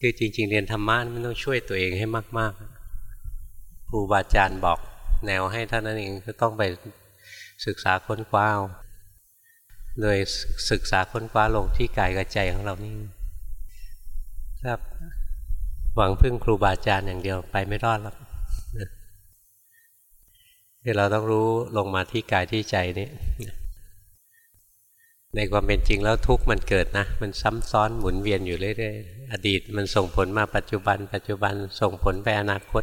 คือจริง ๆ เรียนธรรมะมันต้องช่วยตัวเองให้มาก ๆ ครูบาอาจารย์บอกแนวให้ท่านนั้นเองก็ต้องไปศึกษาค้นคว้าโดยศึกษาค้นคว้าลงที่กายกับใจของเรานี่ครับหวังพึ่งครูบาอาจารย์อย่างเดียวไปไม่รอดหรอกคือเราต้องรู้ลงมาที่กายที่ใจนี่ ในความเป็นจริงแล้วทุกข์มันเกิดนะ มันซ้ำซ้อนหมุนเวียนอยู่เรื่อยๆอดีตมันส่งผลมาปัจจุบัน ปัจจุบันส่งผลไปอนาคต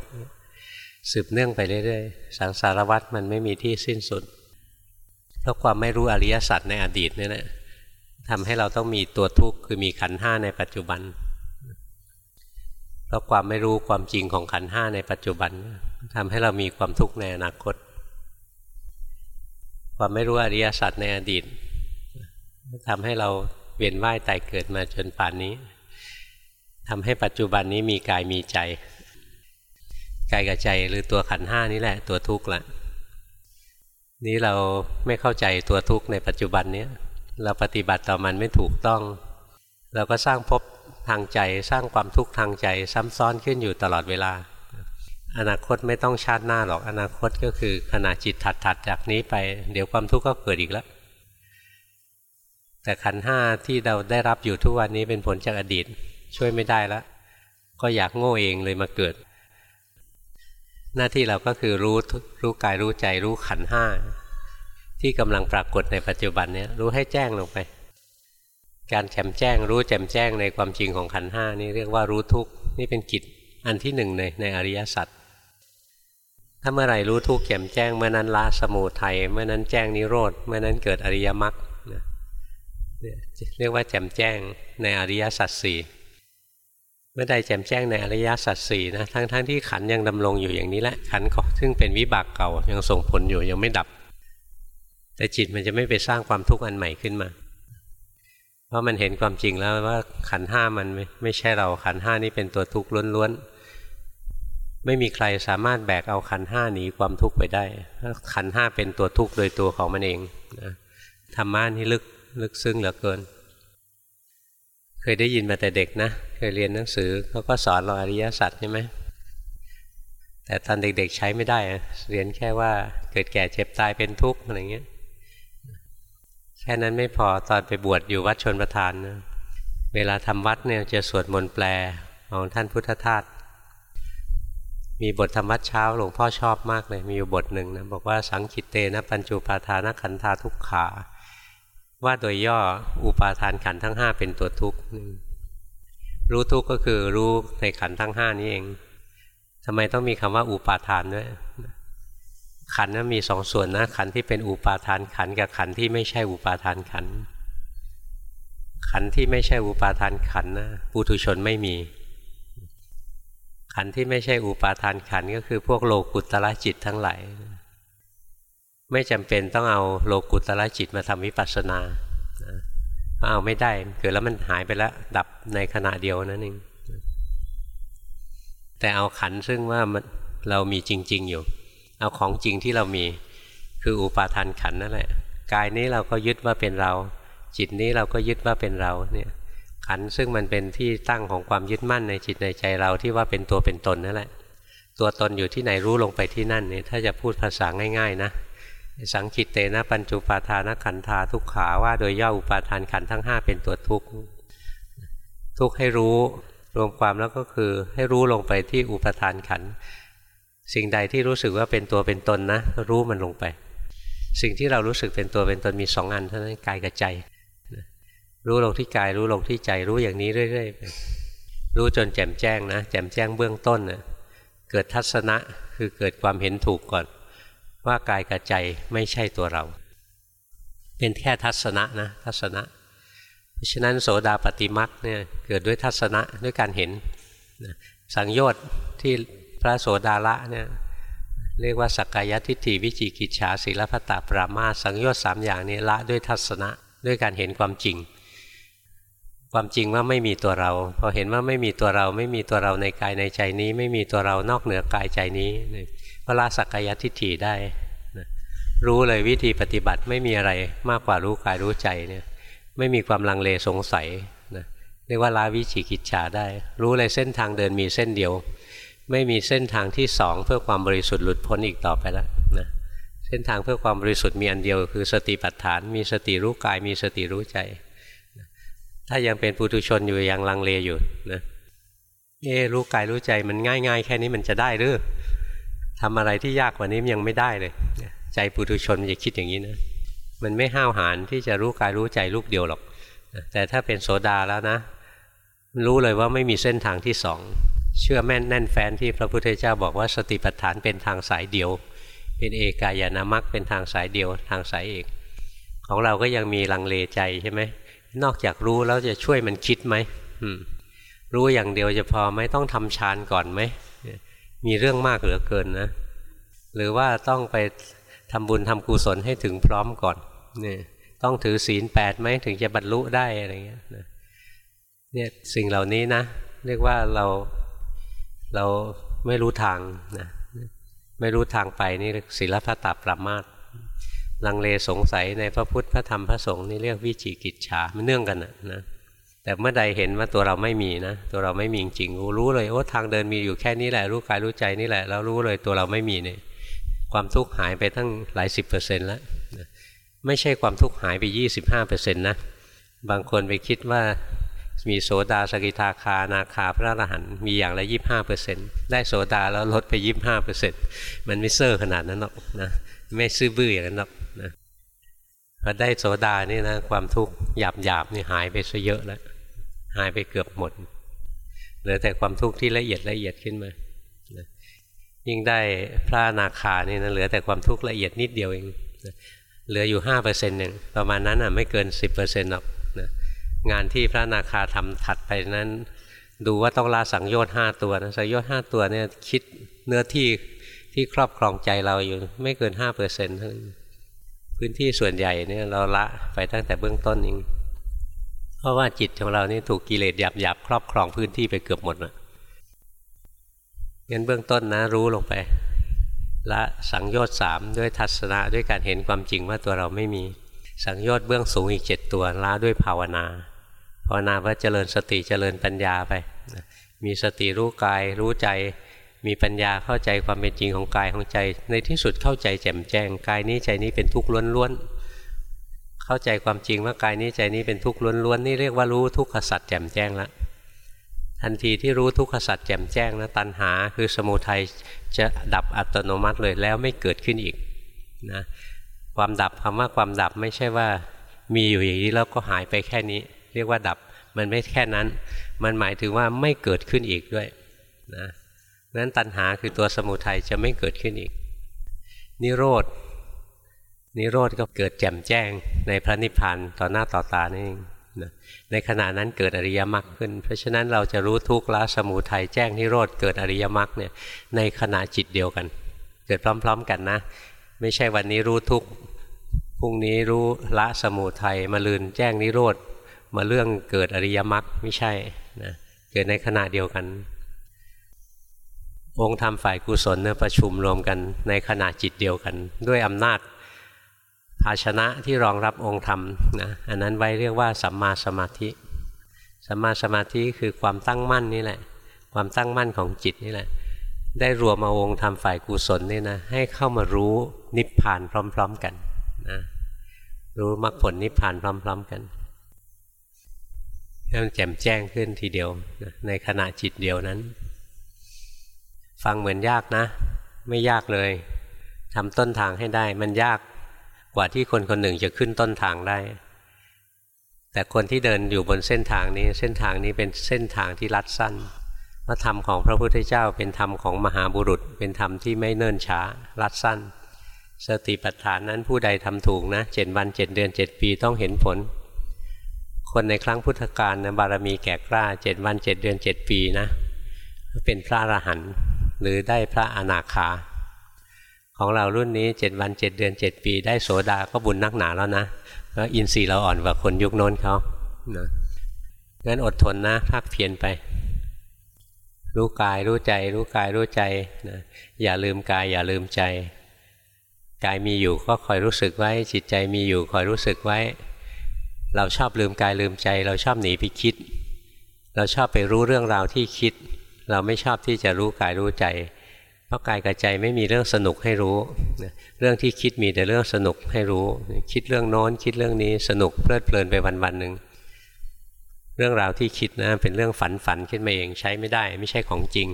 สืบเนื่องไปเรื่อยๆสังสารวัฏมันไม่มีที่สิ้นสุดเพราะความไม่รู้อริยสัจในอดีตนี่แหละทำให้เราต้องมีตัวทุกข์คือมีขันห้าในปัจจุบันเพราะความไม่รู้ความจริงของขันห้าในปัจจุบันทำให้เรามีความทุกข์ในอนาคต ความไม่รู้อริยสัจในอดีต ทำให้เราเวียนว่ายตายเกิดมาจนป่านนี้ทำให้ปัจจุบันนี้มีกายมีใจ กายกับใจหรือตัวขันห้านี่แหละ ตัวทุกข์ละนี้เราไม่เข้าใจตัวทุกข์ในปัจจุบันนี้เราปฏิบัติต่อมันไม่ถูกต้อง เราก็สร้างภพทางใจสร้างความทุกข์ทางใจซ้ำซ้อนขึ้นอยู่ตลอดเวลา อนาคตไม่ต้องชาติหน้าหรอกอนาคตก็คือขณะจิตถัดถัดจากนี้ไป เดี๋ยวความทุกข์ก็เกิดอีกแล้ว แต่ขันห้าที่เราได้รับอยู่ทุกวันนี้เป็นผลจากอดีต ช่วยไม่ได้แล้วก็อยากโง่เองเลยมาเกิด หน้าที่เราก็คือรู้รู้กายรู้ใจรู้ขันห้าที่กำลังปรากฏในปัจจุบันนี้รู้ให้แจ้งลงไป การแจมแจ้ง รู้แจ่มแจ้งในความจริงของขันห้านี่เรียกว่ารู้ทุกนี่เป็นกิจอันที่หนึ่งในในอริยสัจถ้าเมื่อไหร่รู้ทุกข์แจ่มแจ้งเมื่อนั้นละสมุทัยเมื่อนั้นแจ้งนิโรธเมื่อนั้นเกิดอริยมรรค เรียกว่าแจ่มแจ้งในอริยสัจสี่เมื่อใดแจ่มแจ้งในอริยสัจสี่นะทั้งๆทที่ขันยังดำรงอยู่อย่างนี้แหละขันซึ่งเป็นวิบากเก่ายังส่งผลอยู่ยังไม่ดับ แต่จิตมันจะไม่ไปสร้างความทุกข์อันใหม่ขึ้นมา เพราะมันเห็นความจริงแล้วว่าขันห้ามันไม่ไม่ใช่เราขันห้านี้เป็นตัวทุกข์ล้วนๆไม่มีใครสามารถแบกเอาขันห้าหนีความทุกข์ไปได้ขันห้าเป็นตัวทุกข์โดยตัวของมันเองนะธรรมะนี่ลึก ลึกซึ้งเหลือเกิน เคยได้ยินมาแต่เด็กนะ เคยเรียนหนังสือเขาก็สอนเราอริยสัจใช่ไหมแต่ตอนเด็กๆใช้ไม่ได้ เรียนแค่ว่าเกิดแก่เจ็บตายเป็นทุกข์อะไรเงี้ยแค่นั้นไม่พอตอนไปบวชอยู่วัดชนประทานนะเวลาทำวัดเนี่ยจะสวดมนต์แปลของท่านพุทธทาสมีบทธรรมวัดเช้าหลวงพ่อชอบมากเลย มีอยู่บทหนึ่งนะบอกว่าสังคิตเตนะปัญจุปาทานขันธาทุกขา ว่าโดยย่ออุปาทานขันทั้งห้าเป็นตัวทุกข์รู้ทุกข์ก็คือรู้ในขันทั้งห้านี้เองทำไมต้องมีคำว่าอุปาทานด้วยขันนั้นมีสองส่วนนะขันที่เป็นอุปาทานขันกับขันที่ไม่ใช่อุปาทานขัน ขันที่ไม่ใช่อุปาทานขันนะปุถุชนไม่มี ขันที่ไม่ใช่อุปาทานขันก็คือพวกโลกุตละจิตทั้งหลาย ไม่จำเป็นต้องเอาโลกุตละจิตมาทำวิปัสสนาเอาไม่ได้เกิดแล้วมันหายไปแล้วดับในขณะเดียวนั่นเองแต่เอาขันซึ่งว่าเรามีจริง ๆ อยู่ เอาของจริงที่เรามีคืออุปาทานขันนั่นแหละกายนี้เราก็ยึดว่าเป็นเรา จิตนี้เราก็ยึดว่าเป็นเราเนี่ยขันซึ่งมันเป็นที่ตั้งของความยึดมั่นในจิตในใจเราที่ว่าเป็นตัวเป็นตนนั่นแหละ ตัวตนอยู่ที่ไหนรู้ลงไปที่นั่นเนี่ยถ้าจะพูดภาษาง่าย ๆ นะ สังคิตเตนะปัญจุปาทานขันธาทุกขาว่าโดยย่ออุปาทานขันทั้งห้าเป็นตัวทุกข์ทุกข์ให้รู้รวมความแล้วก็คือให้รู้ลงไปที่อุปาทานขัน สิ่งใดที่รู้สึกว่าเป็นตัวเป็นตนนะ รู้มันลงไป สิ่งที่เรารู้สึกเป็นตัวเป็นตนมีสองอันเท่านั้นกายกับใจ รู้ลงที่กายรู้ลงที่ใจรู้อย่างนี้เรื่อยๆไปรู้จนแจ่มแจ้งนะ แจ่มแจ้งเบื้องต้นนะเกิดทัศนะคือเกิดความเห็นถูกก่อน ว่ากายกับใจไม่ใช่ตัวเรา เป็นแค่ทัศนะนะทัศนะเพราะฉะนั้นโสดาปฏิมักเนี่ยเกิดด้วยทัศนะด้วยการเห็นสังโยชน์ที่พระโสดาละเนี่ยเรียกว่าสักกายทิฏฐิวิจิกิจฉาศีลพัตตาปรามาสังโยชน์สามอย่างนี้ละด้วยทัศนะด้วยการเห็นความจริง ความจริงว่าไม่มีตัวเรา พอเห็นว่าไม่มีตัวเราไม่มีตัวเราในกายในใจนี้ ไม่มีตัวเรานอกเหนือกายใจนี้ ก็ละสักกายทิฏฐิได้นะรู้เลยวิธีปฏิบัติไม่มีอะไรมากกว่ารู้กายรู้ใจเนี่ยไม่มีความลังเลสงสัยนะในรียกว่าลาวิจิกิจฉาได้ รู้เลยเส้นทางเดินมีเส้นเดียว ไม่มีเส้นทางที่สองเพื่อความบริสุทธิ์หลุดพ้นอีกต่อไปแล้วนะเส้นทางเพื่อความบริสุทธิ์มีอันเดียว คือสติปัฏฐาน มีสติรู้กายมีสติรู้ใจ ถ้ายังเป็นปุถุชนอยู่ยังลังเลอยู่นะเอรู้กายรู้ใจมันง่าย ๆ แค่นี้มันจะได้หรือ ทำอะไรที่ยากกว่านี้ยังไม่ได้เลย ใจปุถุชนมันจะคิดอย่างนี้นะมันไม่ห้าวหาญที่จะรู้กายรู้ใจลูกเดียวหรอก แต่ถ้าเป็นโสดาแล้วนะ รู้เลยว่าไม่มีเส้นทางที่สองเชื่อแม่นแน่นแฟนที่พระพุทธเจ้าบอกว่าสติปัฏฐานเป็นทางสายเดียว เป็นเอกายนามัคเป็นทางสายเดียว ทางสายเอกของเราก็ยังมีลังเลใจใช่ไหมนอกจากรู้แล้วจะช่วยมันคิดไหมรู้อย่างเดียวจะพอไหมต้องทำฌานก่อนไหม มีเรื่องมากเหลือเกินนะ หรือว่าต้องไปทำบุญทำกุศลให้ถึงพร้อมก่อนเนี่ยต้องถือศีลแปดไหมถึงจะบรรลุได้อะไรเงี้ยเนี่ยสิ่งเหล่านี้นะ เรียกว่าเราเราไม่รู้ทางนะไม่รู้ทางไปนี่ศีลพัตตปรามาตลังเลสงสัยในพระพุทธพระธรรมพระสงฆ์นี่เรียกวิจิกิจฉามันเนื่องกันนะนะ แต่เมื่อใดเห็นว่าตัวเราไม่มีนะ ตัวเราไม่มีจริงรู้เลยโอ้ทางเดินมีอยู่แค่นี้แหละ รู้กายรู้ใจนี่แหละ แล้วรู้เลยตัวเราไม่มีเนี่ยความทุกข์หายไปตั้งหลายสิบเปอร์เซ็นต์แล้วไม่ใช่ความทุกข์หายไปยี่สิบห้าเปอร์เซ็นต์นะบางคนไปคิดว่ามีโสดาสกิทาคานาคาพระอรหันต์มีอย่างละยี่ห้าเปอร์เซ็นต์ได้โสดาแล้วลดไปยี่ห้าเปอร์เซ็นต์มันไม่เซอร์ขนาดนั้นหรอกนะไม่ซื่อบื้ออย่างนั้นหรอกนะพอได้โสดานี่นะความทุกข์หยาบหยาบนี่หายไปซะเยอะแล้ว หายไปเกือบหมดเหลือแต่ความทุกข์ที่ละเอียดละเอียดขึ้นมายิ่งได้พระนาคานี่นะเหลือแต่ความทุกข์ละเอียดนิดเดียวเองเหลืออยู่ห้าเปอร์เซ็นต์หนึ่งประมาณนั้นอะไม่เกินสิบเปอร์เซ็นต์หรอกนะงานที่พระนาคาทำถัดไปนั้น ดูว่าต้องลาสังโยชน์ห้าตัวนะสังโยชน์ห้าตัวเนี่ยคิดเนื้อที่ที่ครอบครองใจเราอยู่ไม่เกินห้าเปอร์เซ็นต์พื้นที่ส่วนใหญ่เนี่ยเราละไปตั้งแต่เบื้องต้นเอง เพราะว่าจิตของเรานี่ถูกกิเลสหยาบหยาบครอบครองพื้นที่ไปเกือบหมดนะงั้นเบื้องต้นนะรู้ลงไปละสังโยชน์สามด้วยทัศนะด้วยการเห็นความจริงว่าตัวเราไม่มีสังโยชน์เบื้องสูงอีกเจ็ดตัวละด้วยภาวนาภาวนาว่าเจริญสติเจริญปัญญาไป มีสติรู้กายรู้ใจ มีปัญญาเข้าใจความเป็นจริงของกายของใจ ในที่สุดเข้าใจแจ่มแจ้งกายนี้ใจนี้เป็นทุกข์ล้วนๆ เข้าใจความจริงว่ากายนี้ใจนี้เป็นทุกข์ล้วนๆนี่เรียกว่ารู้ทุกขสัจแจ่มแจ้งแล้วทันทีที่รู้ทุกขสัจแจ่มแจ้งนะตัณหาคือสมุทัยจะดับอัตโนมัติเลยแล้วไม่เกิดขึ้นอีกนะความดับคำว่าความดับไม่ใช่ว่ามีอยู่อย่างนี้แล้วก็หายไปแค่นี้ เรียกว่าดับมันไม่แค่นั้น มันหมายถึงว่าไม่เกิดขึ้นอีกด้วยนะนั้นตัณหาคือตัวสมุทัยจะไม่เกิดขึ้นอีก นิโรธ นิโรธก็เกิดแจ่มแจ้งในพระนิพพานต่อหน้าต่อตานี่เองนะในขณะนั้นเกิดอริยมรรคขึ้น เพราะฉะนั้นเราจะรู้ทุกข์ละสมุทัยแจ้งนิโรธเกิดอริยมรรคเนี่ยในขณะจิตเดียวกัน เกิดพร้อม ๆกันนะ ไม่ใช่วันนี้รู้ทุกข์พรุ่งนี้รู้ละสมุทัยมาลืนแจ้งนิโรธมาเรื่องเกิดอริยมรรคไม่ใช่นะเกิดในขณะเดียวกัน องค์ธรรมฝ่ายกุศลเนี่ยประชุมรวมกันในขณะจิตเดียวกัน ด้วยอำนาจ ภาชนะที่รองรับองค์ธรรมนะอันนั้นไว้เรียกว่าสัมมาสมาธิ สัมมาสมาธิคือความตั้งมั่นนี่แหละ ความตั้งมั่นของจิตนี่แหละ ได้รวมเอาองค์ธรรมฝ่ายกุศลนี่นะให้เข้ามารู้นิพพานพร้อม ๆกันนะรู้มรรคผลนิพพานพร้อม ๆ กันให้มันแจ่มแจ้งขึ้นทีเดียวนะในขณะจิตเดียวนั้น ฟังเหมือนยากนะ ไม่ยากเลยทำต้นทางให้ได้มันยาก กว่าที่คนคนหนึ่งจะขึ้นต้นทางได้ แต่คนที่เดินอยู่บนเส้นทางนี้ เส้นทางนี้เป็นเส้นทางที่ลัดสั้นพระธรรมของพระพุทธเจ้าเป็นธรรมของมหาบุรุษ เป็นธรรมที่ไม่เนิ่นช้าลัดสั้น สติปัฏฐานนั้นผู้ใดทำถูกนะเจ็ดวันเจ็ดเดือนเจ็ดปีต้องเห็นผล คนในครั้งพุทธกาลนะบารมีแก่กล้าเจ็ดวันเจ็ดเดือนเจ็ดปีนะ เป็นพระอรหันต์หรือได้พระอนาคา ของเรารุ่นนี้เจ็ดวันเจ็ดเดือนเจ็ดปี ได้โสดาก็บุญนักหนาแล้วนะแล้วอินทรีย์เราอ่อนกว่าคนยุคโน้นเขานะงั้นอดทนนะพักเพียนไป รู้กายรู้ใจ รู้กายรู้ใจนะอย่าลืมกายอย่าลืมใจกายมีอยู่ก็คอยรู้สึกไว้ จิตใจมีอยู่คอยรู้สึกไว้ เราชอบลืมกายลืมใจ เราชอบหนีไปคิด เราชอบไปรู้เรื่องราวที่คิด เราไม่ชอบที่จะรู้กายรู้ใจ เพราะกายกับใจไม่มีเรื่องสนุกให้รู้ เรื่องที่คิดมีแต่เรื่องสนุกให้รู้ คิดเรื่องโน้นคิดเรื่องนี้สนุกเพลิดเพลินไปวันๆหนึ่งเรื่องราวที่คิดนะเป็นเรื่องฝันฝันขึ้นมาเองใช้ไม่ได้ ไม่ใช่ของจริง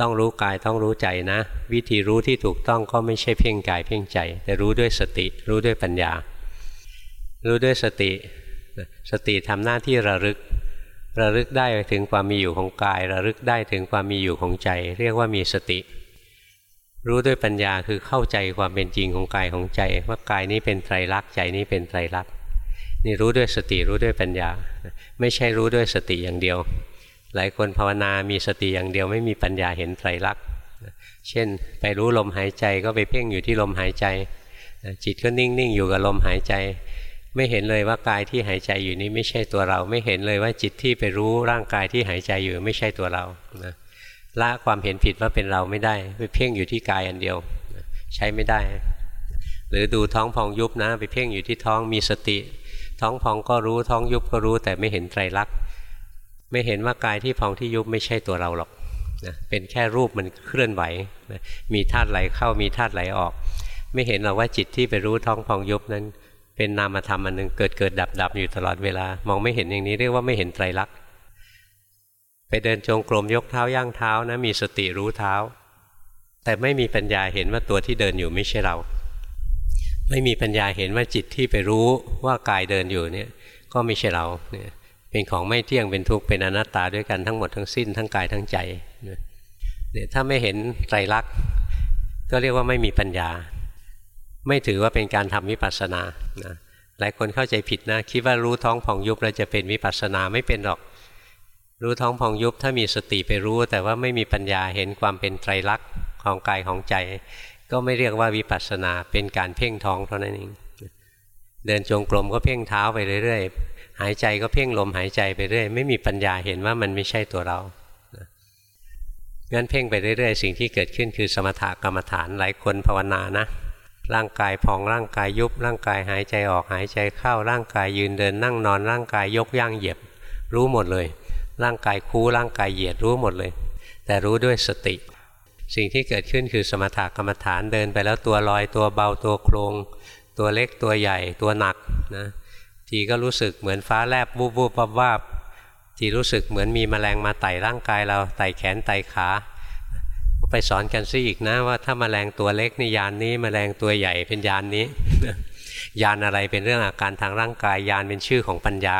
ต้องรู้กายต้องรู้ใจนะ วิธีรู้ที่ถูกต้องก็ไม่ใช่เพ่งกายเพ่งใจ แต่รู้ด้วยสติรู้ด้วยปัญญา รู้ด้วยสติ สติทำหน้าที่ระลึกระลึกได้ถึงความมีอยู่ของกาย ระลึกได้ถึงความมีอยู่ของใจ เรียกว่ามีสติ รู้ด้วยปัญญาคือเข้าใจความเป็นจริงของกายของใจ ว่ากายนี้เป็นไตรลักษณ์ใจนี้เป็นไตรลักษณ์นี่รู้ด้วยสติรู้ด้วยปัญญา ไม่ใช่รู้ด้วยสติอย่างเดียว หลายคนภาวนามีสติอย่างเดียวไม่มีปัญญาเห็นไตรลักษณ์เช่น ไปรู้ลมหายใจก็ไปเพ่งอยู่ที่ลมหายใจ จิตก็นิ่งๆอยู่กับลมหายใจ ไม่เห็นเลยว่ากายที่หายใจอยู่นี้ไม่ใช่ตัวเรา ไม่เห็นเลยว่าจิตที่ไปรู้ร่างกายที่หายใจอยู่ไม่ใช่ตัวเรานะ ละความเห็นผิดว่าเป็นเราไม่ได้ไปเพ่งอยู่ที่กายอันเดียวใช้ไม่ได้ หรือดูท้องพองยุบนะ ไปเพ่งอยู่ที่ท้องมีสติ ท้องพองก็รู้ท้องยุบก็รู้แต่ไม่เห็นไตรลักษณ์ไม่เห็นว่ากายที่พองที่ยุบไม่ใช่ตัวเราหรอกนะเป็นแค่รูปมันเคลื่อนไหวนะมีธาตุไหลเข้ามีธาตุไหลออก ไม่เห็นหรอกว่าจิตที่ไปรู้ท้องพองยุบนั้น เป็นนามธรรมอันหนึ่งเกิดเกิดดับดับอยู่ตลอดเวลามองไม่เห็นอย่างนี้เรียกว่าไม่เห็นไตรลักษณ์ ไปเดินจงกรมยกเท้าย่างเท้านะมีสติรู้เท้า แต่ไม่มีปัญญาเห็นว่าตัวที่เดินอยู่ไม่ใช่เรา ไม่มีปัญญาเห็นว่าจิตที่ไปรู้ว่ากายเดินอยู่เนี่ยก็ไม่ใช่เราเนี่ยเป็นของไม่เที่ยงเป็นทุกข์เป็นอนัตตาด้วยกันทั้งหมดทั้งสิ้นทั้งกายทั้งใจเนี่ยถ้าไม่เห็นไตรลักษณ์ก็เรียกว่าไม่มีปัญญา ไม่ถือว่าเป็นการทำวิปัสสนานะหลายคนเข้าใจผิดนะคิดว่ารู้ท้องผ่องยุบแล้วจะเป็นวิปัสสนาไม่เป็นหรอก รู้ท้องผ่องยุบถ้ามีสติไปรู้ แต่ว่าไม่มีปัญญาเห็นความเป็นไตรลักษณ์ของกายของใจ ก็ไม่เรียกว่าวิปัสสนาเป็นการเพ่งท้องเท่านั้นเองเดินจงกรมก็เพ่งเท้าไปเรื่อยๆ หายใจก็เพ่งลมหายใจไปเรื่อยไม่มีปัญญาเห็นว่ามันไม่ใช่ตัวเรางั้นเพ่งไปเรื่อยๆ สิ่งที่เกิดขึ้นคือสมถกรรมฐานหลายคนภาวนานะ ร่างกายพองร่างกายยุบ ร่างกายหายใจออกหายใจเข้าร่างกายยืนเดินนั่งนอนร่างกายยกย่างเหยียบ รู้หมดเลย ร่างกายคู่ร่างกายเหยียดรู้หมดเลย แต่รู้ด้วยสติ สิ่งที่เกิดขึ้นคือสมถกรรมฐานเดินไปแล้วตัวลอยตัวเบาตัวโครง ตัวเล็กตัวใหญ่ตัวหนักนะทีก็รู้สึกเหมือนฟ้าแลบวูบวูบวับวาบทีรู้สึกเหมือนมีแมลงมาไต่ร่างกายเราไต่แขนไต่ขาไปสอนกันซิอีกนะว่าถ้ามาแมลงตัวเล็กในยานนี้มแมลงตัวใหญ่เป็นยานนี้ ยานอะไรเป็นเรื่องอาการทางร่างกายยานเป็นชื่อของปัญญา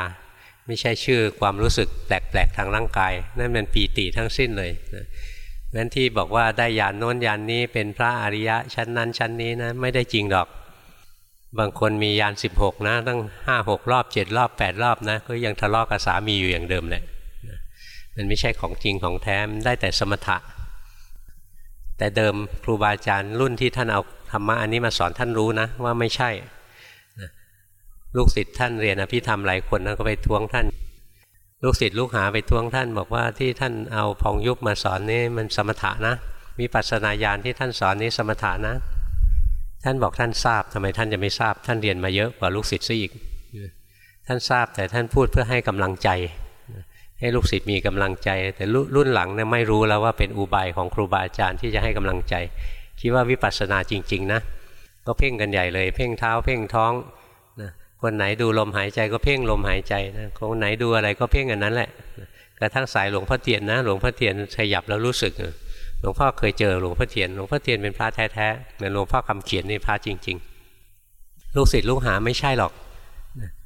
ไม่ใช่ชื่อความรู้สึกแปลกๆทางร่างกาย นั่นเป็นปีติทั้งสิ้นเลยนะนั้นที่บอกว่าได้ยานโน้นยานนี้เป็นพระอริยะชั้นนั้นชั้นนี้นะไม่ได้จริงดอก บางคนมียานสิบหกนะ ตั้งห้าหกรอบเจ็ดรอบแปดรอบนะก็ยังทะเลาะกับสามีอยู่อย่างเดิมแหละมันไม่ใช่ของจริงของแท้ได้แต่สมถะ แต่เดิมครูบาอาจารย์รุ่นที่ท่านเอาธรรมะอันนี้มาสอนท่านรู้นะว่าไม่ใช่ ลูกศิษย์ท่านเรียนอภิธรรมหลายคนนะก็ไปทวงท่าน ลูกศิษย์ลูกหาไปทวงท่าน บอกว่าที่ท่านเอาพองยุบมาสอนนี่มันสมถะนะมีปัสนาญาณที่ท่านสอนนี้สมถะนะ ท่านบอกท่านทราบทำไมท่านจะไม่ทราบ ท่านเรียนมาเยอะกว่าลูกศิษย์ซะอีก ท่านทราบแต่ท่านพูดเพื่อให้กำลังใจ ให้ลูกศิษย์มีกำลังใจ แต่รุ่นหลังเนี่ยไม่รู้แล้วว่าเป็นอุบายของครูบาอาจารย์ที่จะให้กำลังใจ คิดว่าวิปัสสนาจริง ๆ นะ ก็เพ่งกันใหญ่เลย เพ่งเท้าเพ่งท้อง คนไหนดูลมหายใจก็เพ่งลมหายใจนะคนไหนดูอะไรก็เพ่งอันนั้นแหละกระทั่งสายหลวงพ่อเทียนนะ หลวงพ่อเทียนขยับแล้วรู้สึกหลวงพ่อเคยเจอหลวงพ่อเทียนหลวงพ่อเทียนเป็นพระแท้ๆเหมือนหลวงพ่อคำเขียนนี่พระจริง ๆ ลูกศิษย์ลูกหาไม่ใช่หรอก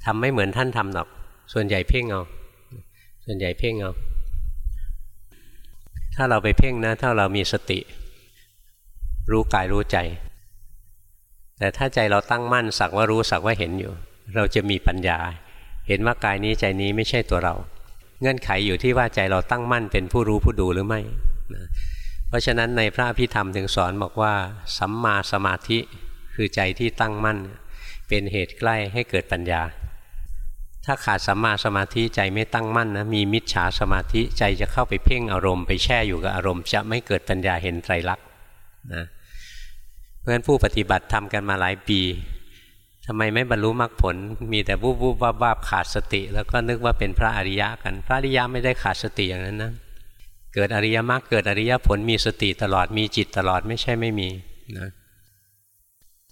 ทำไม่เหมือนท่านทำหรอก ส่วนใหญ่เพ่งเอาส่วนใหญ่เพ่งเอาถ้าเราไปเพ่งนะ ถ้าเรามีสติ รู้กายรู้ใจ แต่ถ้าใจเราตั้งมั่นสักว่ารู้สักว่าเห็นอยู่ เราจะมีปัญญา เห็นว่ากายนี้ใจนี้ไม่ใช่ตัวเรา เงื่อนไขอยู่ที่ว่าใจเราตั้งมั่นเป็นผู้รู้ผู้ดูหรือไม่นะเพราะฉะนั้นในพระพิธรรมถึงสอนบอกว่า สัมมาสมาธิคือใจที่ตั้งมั่น เป็นเหตุใกล้ให้เกิดปัญญา ถ้าขาดสัมมาสมาธิใจไม่ตั้งมั่นนะมีมิจฉาสมาธิใจจะเข้าไปเพ่งอารมณ์ไปแช่อยู่กับอารมณ์ จะไม่เกิดปัญญาเห็นไตรลักษณ์นะเพราะฉะนั้นผู้ปฏิบัติทำกันมาหลายปี ทำไมไม่บรรลุมรรคผล มีแต่วูบวูบวาบวาบขาดสติ แล้วก็นึกว่าเป็นพระอริยะกัน พระอริยะไม่ได้ขาดสติอย่างนั้นนะเกิดอริยมรรคเกิดอริยผลมีสติตลอดมีจิตตลอดไม่ใช่ไม่มีนะ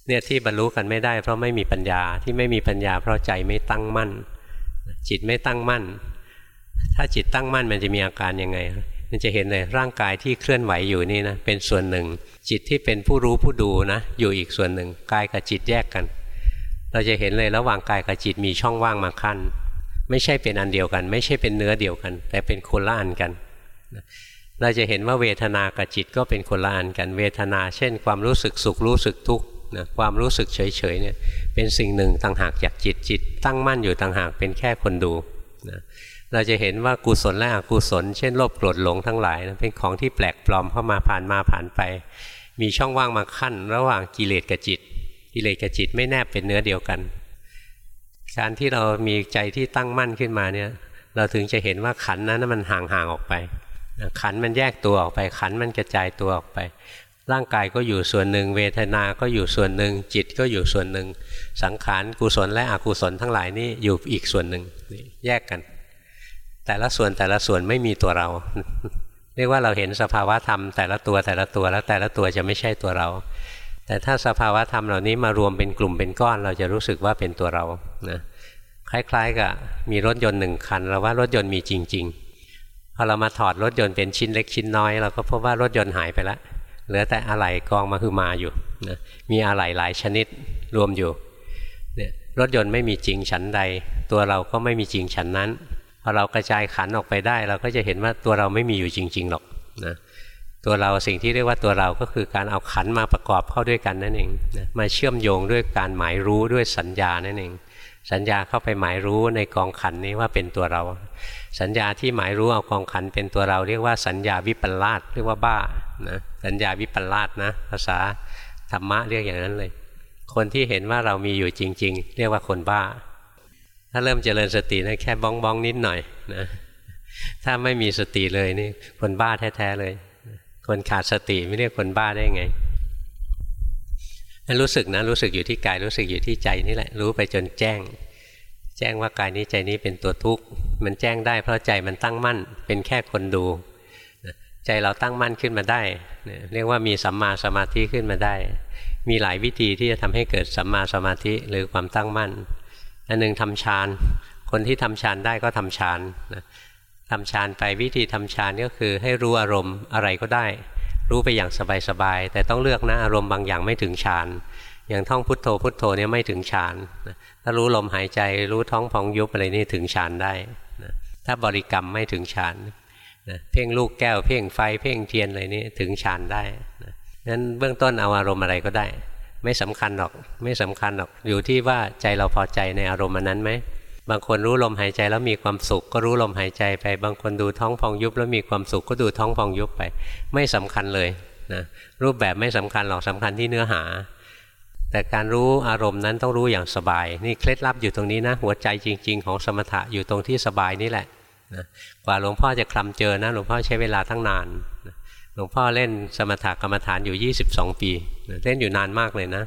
เนี่ยที่บรรลุกันไม่ได้ เพราะไม่มีปัญญาที่ไม่มีปัญญา เพราะใจไม่ตั้งมั่น จิตไม่ตั้งมั่น ถ้าจิตตั้งมั่นมันจะมีอาการยังไง มันจะเห็นเลยร่างกายที่เคลื่อนไหวอยู่นี่นะเป็นส่วนหนึ่ง จิตที่เป็นผู้รู้ผู้ดูนะอยู่อีกส่วนหนึ่งกายกับจิตแยกกัน เราจะเห็นเลยระหว่างกายกับจิตมีช่องว่างมาขั้น ไม่ใช่เป็นอันเดียวกัน ไม่ใช่เป็นเนื้อเดียวกัน แต่เป็นคนละอันกันเราจะเห็นว่าเวทนากับจิตก็เป็นคนละอันกัน เวทนา เช่น ความรู้สึกสุขรู้สึกทุกข์นะความรู้สึกเฉยๆเนี่ยเป็นสิ่งหนึ่งต่างหากจากจิตจิต ตั้งมั่นอยู่ต่างหากเป็นแค่คนดูนะเราจะเห็นว่ากุศลและอกุศล เช่นโลภโกรธหลงทั้งหลายนะเป็นของที่แปลกปลอมเข้ามาผ่านมาผ่านไป มีช่องว่างมาขั้น ระหว่างกิเลสกับจิต กิเลสกับจิตไม่แนบเป็นเนื้อเดียวกัน การที่เรามีใจที่ตั้งมั่นขึ้นมาเนี่ย เราถึงจะเห็นว่าขันนั้นมันห่างๆออกไป ขันมันแยกตัวออกไป ขันมันกระจายตัวออกไป ร่างกายก็อยู่ส่วนหนึ่ง เวทนาก็อยู่ส่วนหนึ่ง จิตก็อยู่ส่วนหนึ่ง สังขารกุศลและอกุศลทั้งหลายนี่อยู่อีกส่วนหนึ่งแยกกัน แต่ละส่วนแต่ละส่วนไม่มีตัวเราเรียกว่าเราเห็นสภาวะธรรมแต่ละตัวแต่ละตัวแล้วแต่ละตัวจะไม่ใช่ตัวเรา แต่ถ้าสภาวะธรรมเหล่านี้มารวมเป็นกลุ่มเป็นก้อน เราจะรู้สึกว่าเป็นตัวเรานะคล้ายๆกับมีรถยนต์หนึ่งคันเราว่ารถยนต์มีจริง ๆ พอเรามาถอดรถยนต์เป็นชิ้นเล็กชิ้นน้อย เราก็พบว่ารถยนต์หายไปแล้วเหลือแต่อะไหล่กองมาคือมาอยู่นะมีอะไหล่หลายชนิดรวมอยู่เนี่ยรถยนต์ไม่มีจริงฉันใด ตัวเราก็ไม่มีจริงฉันนั้นพอเรากระจายขันออกไปได้ เราก็จะเห็นว่าตัวเราไม่มีอยู่จริง ๆ หรอกนะ ตัวเราสิ่งที่เรียกว่าตัวเราก็คือการเอาขันมาประกอบเข้าด้วยกันนั่นเองนะมาเชื่อมโยงด้วยการหมายรู้ด้วยสัญญานั่นเอง สัญญาเข้าไปหมายรู้ในกองขันนี้ว่าเป็นตัวเรา สัญญาที่หมายรู้เอากองขันเป็นตัวเรา เรียกว่าสัญญาวิปลาสเรียกว่าบ้านะสัญญาวิปลาสนะ ภาษาธรรมะเรียกอย่างนั้นเลย คนที่เห็นว่าเรามีอยู่จริง ๆ เรียกว่าคนบ้า ถ้าเริ่มเจริญสตินะแค่บ้องบ้องนิดหน่อยนะถ้าไม่มีสติเลยนี่คนบ้าแท้ๆเลย คนขาดสติไม่เรียกคนบ้าได้ไงรู้สึกนะรู้สึกอยู่ที่กายรู้สึกอยู่ที่ใจนี่แหละ รู้ไปจนแจ้ง แจ้งว่ากายนี้ใจนี้เป็นตัวทุกข์มันแจ้งได้เพราะใจมันตั้งมั่น เป็นแค่คนดู ใจเราตั้งมั่นขึ้นมาได้ เรียกว่ามีสัมมาสมาธิขึ้นมาได้ มีหลายวิธีที่จะทำให้เกิดสัมมาสมาธิหรือความตั้งมั่นอันหนึ่งทำฌานคนที่ทำฌานได้ก็ทำฌาน ทำฌานไปวิธีทำฌานก็คือให้รู้อารมณ์อะไรก็ได้ รู้ไปอย่างสบายๆแต่ต้องเลือกนะอารมณ์บางอย่างไม่ถึงฌานอย่างท่องพุทโธพุทโธเนี่ยไม่ถึงฌานถ้ารู้ลมหายใจรู้ท้องพองยุบอะไรนี่ถึงฌานได้นะถ้าบริกรรมไม่ถึงฌานนะเพ่งลูกแก้วเพ่งไฟเพ่งเทียนอะไรนี่ถึงฌานได้นะนั้นเบื้องต้นเอาอารมณ์อะไรก็ได้ ไม่สำคัญหรอกไม่สำคัญหรอกอยู่ที่ว่าใจเราพอใจในอารมณ์นั้นไหม บางคนรู้ลมหายใจแล้วมีความสุขก็รู้ลมหายใจไป บางคนดูท้องพองยุบแล้วมีความสุขก็ดูท้องพองยุบไป ไม่สำคัญเลยนะรูปแบบไม่สำคัญหรอกสำคัญที่เนื้อหา แต่การรู้อารมณ์นั้นต้องรู้อย่างสบาย นี่เคล็ดลับอยู่ตรงนี้นะ หัวใจจริง ๆ ของสมถะอยู่ตรงที่สบายนี่แหละนะกว่าหลวงพ่อจะคลำเจอนะหลวงพ่อใช้เวลาทั้งนานหลวงพ่อเล่นสมถะกรรมฐานอยู่ 22 ปีเล่นอยู่นานมากเลยนะ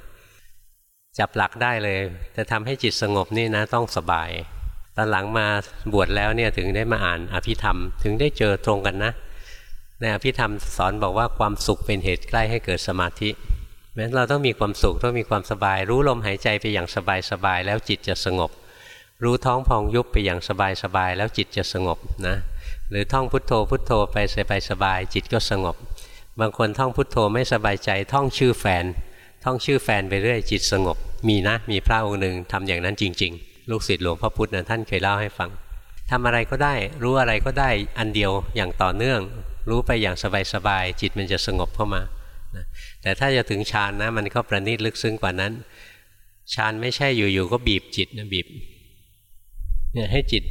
จับหลักได้เลย จะทำให้จิตสงบนี่นะต้องสบาย ตอนหลังมาบวชแล้วเนี่ยถึงได้มาอ่านอภิธรรม ถึงได้เจอตรงกันนะ ในอภิธรรมสอนบอกว่าความสุขเป็นเหตุใกล้ให้เกิดสมาธิแม้เราต้องมีความสุขต้องมีความสบาย รู้ลมหายใจไปอย่างสบายสบายแล้วจิตจะสงบ รู้ท้องพองยุบไปอย่างสบายสบายแล้วจิตจะสงบนะหรือท่องพุทโธพุทโธไปสบายสบายจิตก็สงบ บางคนท่องพุทโธไม่สบายใจท่องชื่อแฟน ท่องชื่อแฟนไปเรื่อยจิตสงบ มีนะมีพระองค์หนึ่งทำอย่างนั้นจริง ๆ ลูกศิษย์หลวงพ่อพุธนะท่านเคยเล่าให้ฟังทำอะไรก็ได้ รู้อะไรก็ได้อันเดียวอย่างต่อเนื่อง รู้ไปอย่างสบายๆจิตมันจะสงบเข้ามาแต่ถ้าจะถึงฌานนะมันก็ประณีตลึกซึ้งกว่านั้นฌานไม่ใช่อยู่ๆก็บีบจิตนะบีบเนี่ยให้จิต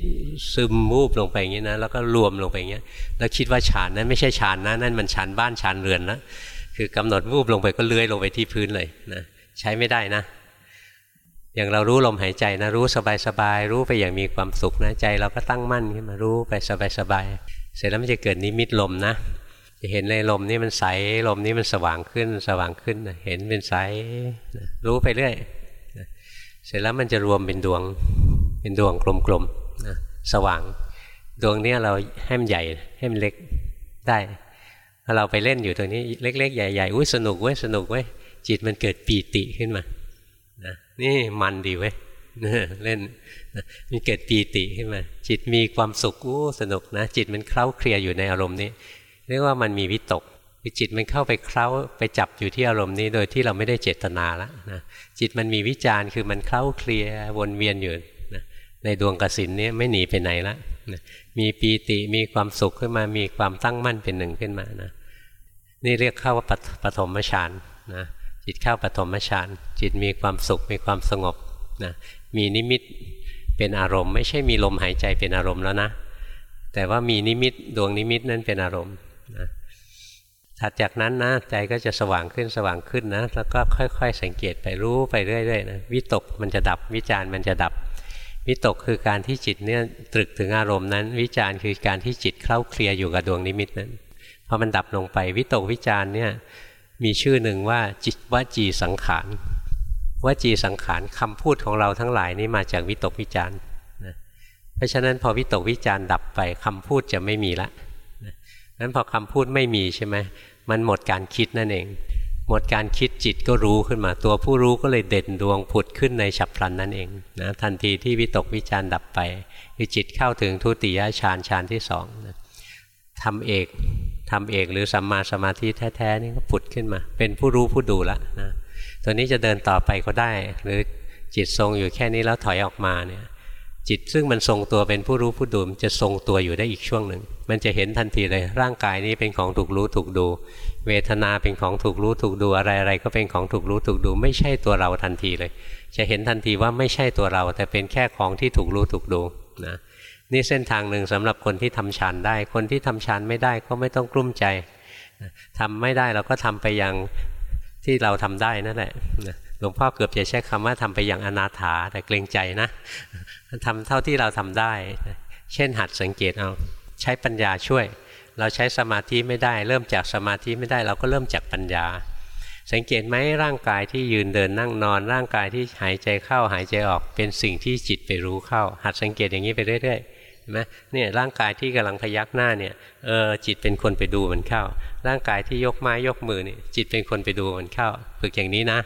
ซึมมูบลงไปอย่างนี้นะแล้วก็รวมลงไปอย่างนี้แล้วคิดว่าฌานนั้นไม่ใช่ฌานนะนั่นมันฌานบ้านฌานเรือนนะคือกำหนดวูบลงไปก็เลื้อยลงไปที่พื้นเลยนะใช้ไม่ได้นะ อย่างเรารู้ลมหายใจนะรู้สบายๆรู้ไปอย่างมีความสุขนะใจเราก็ตั้งมั่นขึ้นมารู้ไปสบายๆเสร็จแล้วมันจะเกิดนิมิตลมนะจะเห็นเลยลมนี่มันใสลมนี้มันสว่างขึ้นสว่างขึ้นเห็นเป็นใสรู้ไปเรื่อยเสร็จแล้วมันจะรวมเป็นดวงเป็นดวงกลมๆนะสว่าง ดวงนี้เราให้มันใหญ่ให้มันเล็กได้ถ้าเราไปเล่นอยู่ตรงนี้เล็ก ๆ ใหญ่ๆอุ้ยสนุกเว้ยสนุกเว้ยจิตมันเกิดปีติขึ้นมา นี่มันดีเว้ยเล่นมันเกิดปีติขึ้นมา จิตมีความสุขอู้สนุกนะ จิตมันเคล้าเคลียอยู่ในอารมณ์นี้ เรียกว่ามันมีวิตกคือจิตมันเข้าไปเคล้าไปจับอยู่ที่อารมณ์นี้โดยที่เราไม่ได้เจตนาแล้วนะจิตมันมีวิจารณ์คือมันเคล้าเคลียวนเวียนอยู่นะในดวงกสินนี้ไม่หนีไปไหนละนะมีปีติมีความสุขขึ้นมา มีความตั้งมั่นเป็นหนึ่งขึ้นมานะนี่เรียกเข้าว่าปฐมฌานนะ จิตเข้าปฐมฌานจิตมีความสุขมีความสงบนะมีนิมิตเป็นอารมณ์ ไม่ใช่มีลมหายใจเป็นอารมณ์แล้วนะ แต่ว่ามีนิมิตดวงนิมิตนั้นเป็นอารมณ์นะถัดจากนั้นนะใจก็จะสว่างขึ้นสว่างขึ้นนะแล้วก็ค่อย ๆ สังเกตไปรู้ไปเรื่อยๆนะวิตกมันจะดับวิจารมันจะดับ วิตกคือการที่จิตเนี่ยตรึกถึงอารมณ์นั้น วิจารคือการที่จิตเคล้าเคลียอยู่กับดวงนิมิตนั้นพอมันดับลงไปวิตกวิจารเนี่ย มีชื่อหนึ่งว่าจิตวจีสังขารวจีสังขารคำพูดของเราทั้งหลายนี้มาจากวิตกวิจารณ์นะเพราะฉะนั้นพอวิตกวิจารณ์ดับไปคำพูดจะไม่มีละนะนั้นพอคำพูดไม่มีใช่ไหมมันหมดการคิดนั่นเอง หมดการคิดจิตก็รู้ขึ้นมา ตัวผู้รู้ก็เลยเด่นดวงผุดขึ้นในฉับพลันนั่นเองนะทันทีที่วิตกวิจารณ์ดับไปคือจิตเข้าถึงทุติยฌานฌานที่สองนะทำเอก ทำเอกหรือสัมมาสมาธิแท้ๆนี่ก็ผุดขึ้นมา เป็นผู้รู้ผู้ดูละนะตัวนี้จะเดินต่อไปก็ได้ หรือจิตทรงอยู่แค่นี้แล้วถอยออกมาเนี่ยจิตซึ่งมันทรงตัวเป็นผู้รู้ผู้ดูมจะทรงตัวอยู่ได้อีกช่วงหนึ่ง มันจะเห็นทันทีเลยร่างกายนี้เป็นของถูกรู้ถูกดู เวทนาเป็นของถูกรู้ถูกดูอะไรอะไรก็เป็นของถูกรู้ถูกดู ไม่ใช่ตัวเราทันทีเลย จะเห็นทันทีว่าไม่ใช่ตัวเรา แต่เป็นแค่ของที่ถูกรู้ถูกดูนะ นี่เส้นทางหนึ่งสำหรับคนที่ทำฌานได้ คนที่ทำฌานไม่ได้ก็ไม่ต้องกลุ้มใจทำไม่ได้เราก็ทำไปอย่างที่เราทำได้นั่นแหละหลวงพ่อเกือบจะใช้คำว่าทำไปอย่างอนาถาแต่เกรงใจนะทำเท่าที่เราทำได้ เช่นหัดสังเกตเอาใช้ปัญญาช่วย เราใช้สมาธิไม่ได้ เริ่มจากสมาธิไม่ได้เราก็เริ่มจากปัญญา สังเกตไหมร่างกายที่ยืนเดินนั่งนอน ร่างกายที่หายใจเข้าหายใจออกเป็นสิ่งที่จิตไปรู้เข้า หัดสังเกตอย่างนี้ไปเรื่อยๆ ไหมเนี่ยร่างกายที่กำลังพยักหน้าเนี่ยเออจิตเป็นคนไปดูมันเข้า ร่างกายที่ยกไม้ยกมือเนี่ยจิตเป็นคนไปดูมันเข้า ฝึกอย่างนี้นะ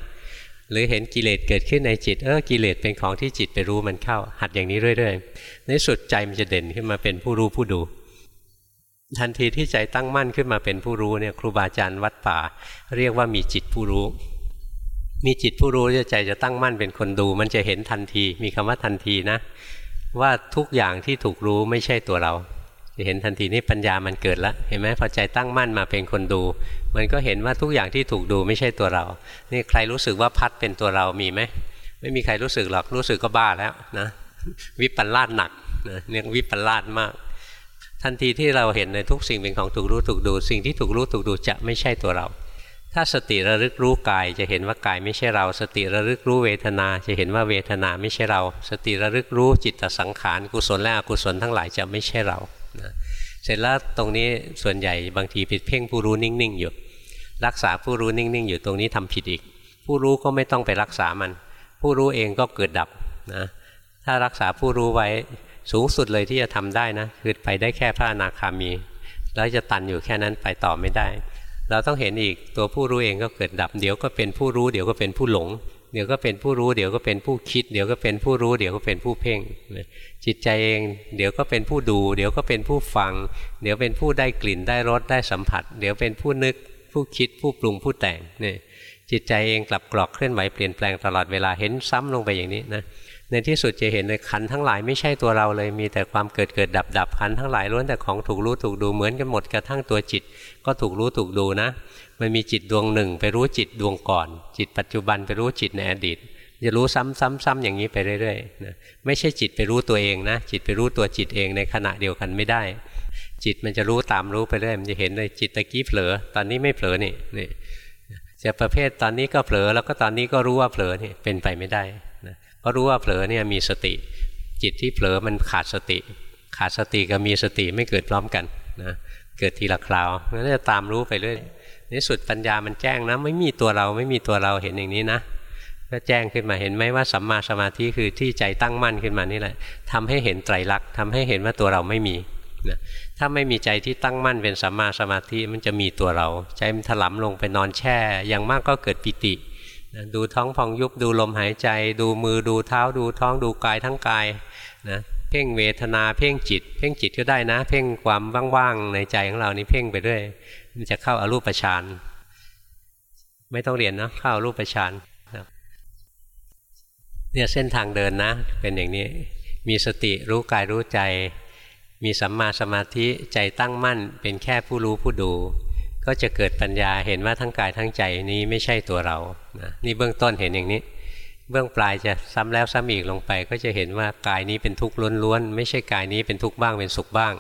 หรือเห็นกิเลสเกิดขึ้นในจิตเออกิเลสเป็นของที่จิตไปรู้มันเข้า หัดอย่างนี้เรื่อยๆในสุดใจมันจะเด่นขึ้นมาเป็นผู้รู้ผู้ดูทันทีที่ใจตั้งมั่นขึ้นมาเป็นผู้รู้เนี่ยครูบาอาจารย์วัดป่า เรียกว่ามีจิตผู้รู้ มีจิตผู้รู้ใจจะตั้งมั่นเป็นคนดู มันจะเห็นทันที มีคำว่าทันทีนะ ว่าทุกอย่างที่ถูกรู้ไม่ใช่ตัวเราจะเห็นทันทีนี่ปัญญามันเกิดแล้วเห็นไหมพอใจตั้งมั่นมาเป็นคนดู มันก็เห็นว่าทุกอย่างที่ถูกดูไม่ใช่ตัวเรา นี่ใครรู้สึกว่าพัดเป็นตัวเรามีไหมไม่มีใครรู้สึกหรอกรู้สึกก็บ้าแล้วนะวิปัลลาดหนักนะเนี่ยวิปัลลาดมาก ทันทีที่เราเห็นในทุกสิ่งเป็นของถูกรู้ถูกดู สิ่งที่ถูกรู้ถูกดูจะไม่ใช่ตัวเรา ถ้าสติระลึกรู้กายจะเห็นว่ากายไม่ใช่เรา สติระลึกรู้เวทนา จะเห็นว่าเวทนาไม่ใช่เรา สติระลึกรู้จิตสังขารกุศลและอกุศลทั้งหลายจะไม่ใช่เรานะเสร็จแล้วตรงนี้ส่วนใหญ่บางทีไปเพ่งผู้รู้นิ่งๆอยู่ รักษาผู้รู้นิ่งๆ อยู่ตรงนี้ทำผิดอีก ผู้รู้ก็ไม่ต้องไปรักษามัน ผู้รู้เองก็เกิดดับนะถ้ารักษาผู้รู้ไว้สูงสุดเลยที่จะทำได้นะคือไปได้แค่พระอนาคามี แล้วจะตันอยู่แค่นั้นไปต่อไม่ได้ เราต้องเห็นอีกตัวผู้รู้เองก็เกิดดับ เดี๋ยวก็เป็นผู้รู้เดี๋ยวก็เป็นผู้หลง เดี๋ยวก็เป็นผู้รู้เดี๋ยวก็เป็นผู้คิด เดี๋ยวก็เป็นผู้รู้เดี๋ยวก็เป็นผู้เพ่งจิตใจเอง เดี๋ยวก็เป็นผู้ดู เดี๋ยวก็เป็นผู้ฟัง เดี๋ยวเป็นผู้ได้กลิ่นได้รสได้สัมผัส เดี๋ยวเป็นผู้นึกผู้คิดผู้ปรุงผู้แต่งนี่จิตใจเองกลับกรอกเคลื่อนไหวเปลี่ยนแปลงตลอดเวลาเห็นซ้ำลงไปอย่างนี้นะ ในที่สุดจะเห็นเลยขันทั้งหลายไม่ใช่ตัวเราเลยมีแต่ความเกิดเกิดดับดับขันทั้งหลายล้วนแต่ของถูกรู้ถูกดูเหมือนกันหมดกระทั่งตัวจิต ก็ถูกรู้ถูกดูนะ มันมีจิตดวงหนึ่งไปรู้จิตดวงก่อน จิตปัจจุบันไปรู้จิตในอดีตจะรู้ซ้ำๆๆ อย่างนี้ไปเรื่อยๆนะไม่ใช่จิตไปรู้ตัวเองนะ จิตไปรู้ตัวจิตเองในขณะเดียวกันไม่ได้ จิตมันจะรู้ตามรู้ไปเรื่อยมันจะเห็นเลยจิตตะกี้เผลอตอนนี้ไม่เผลอนี่นี่จะประเภทตอนนี้ก็เผลอแล้วก็ตอนนี้ก็รู้ว่าเผลอนี่เป็นไปไม่ได้ เพราะรู้ว่าเผลอเนี่ยมีสติ จิตที่เผลอมันขาดสติ ขาดสติกับมีสติไม่เกิดพร้อมกันนะเกิดทีละคราวนั่นจะตามรู้ไปเรื่อยในสุดปัญญามันแจ้งนะไม่มีตัวเราไม่มีตัวเราเห็นอย่างนี้นะก็แจ้งขึ้นมาเห็นไหมว่าสัมมาสมาธิคือที่ใจตั้งมั่นขึ้นมานี่แหละทำให้เห็นไตรลักษณ์ทำให้เห็นว่าตัวเราไม่มีนะถ้าไม่มีใจที่ตั้งมั่นเป็นสัมมาสมาธิมันจะมีตัวเรา ใจมันถลำลงไปนอนแช่ อย่างมากก็เกิดปิติ ดูท้องพองยุบดูลมหายใจ ดูมือดูเท้าดูท้องดูกายทั้งกายนะเพ่งเวทนาเพ่งจิต เพ่งจิตก็ได้นะ เพ่งความว่างๆในใจของเรานี่เพ่งไปเรื่อยมันจะเข้าอารูปฌานไม่ต้องเรียนนะเข้าอารูปฌานเนี่ยเส้นทางเดินนะ เป็นอย่างนี้มีสติรู้กายรู้ใจ มีสัมมาสมาธิใจตั้งมั่น เป็นแค่ผู้รู้ผู้ดู ก็จะเกิดปัญญาเห็นว่าทั้งกายทั้งใจนี้ไม่ใช่ตัวเรานะนี่เบื้องต้นเห็นอย่างนี้ เบื้องปลายจะซ้ำแล้วซ้ำอีกลงไป ก็จะเห็นว่ากายนี้เป็นทุกข์ล้วนๆไม่ใช่กายนี้เป็นทุกข์บ้างเป็นสุขบ้าง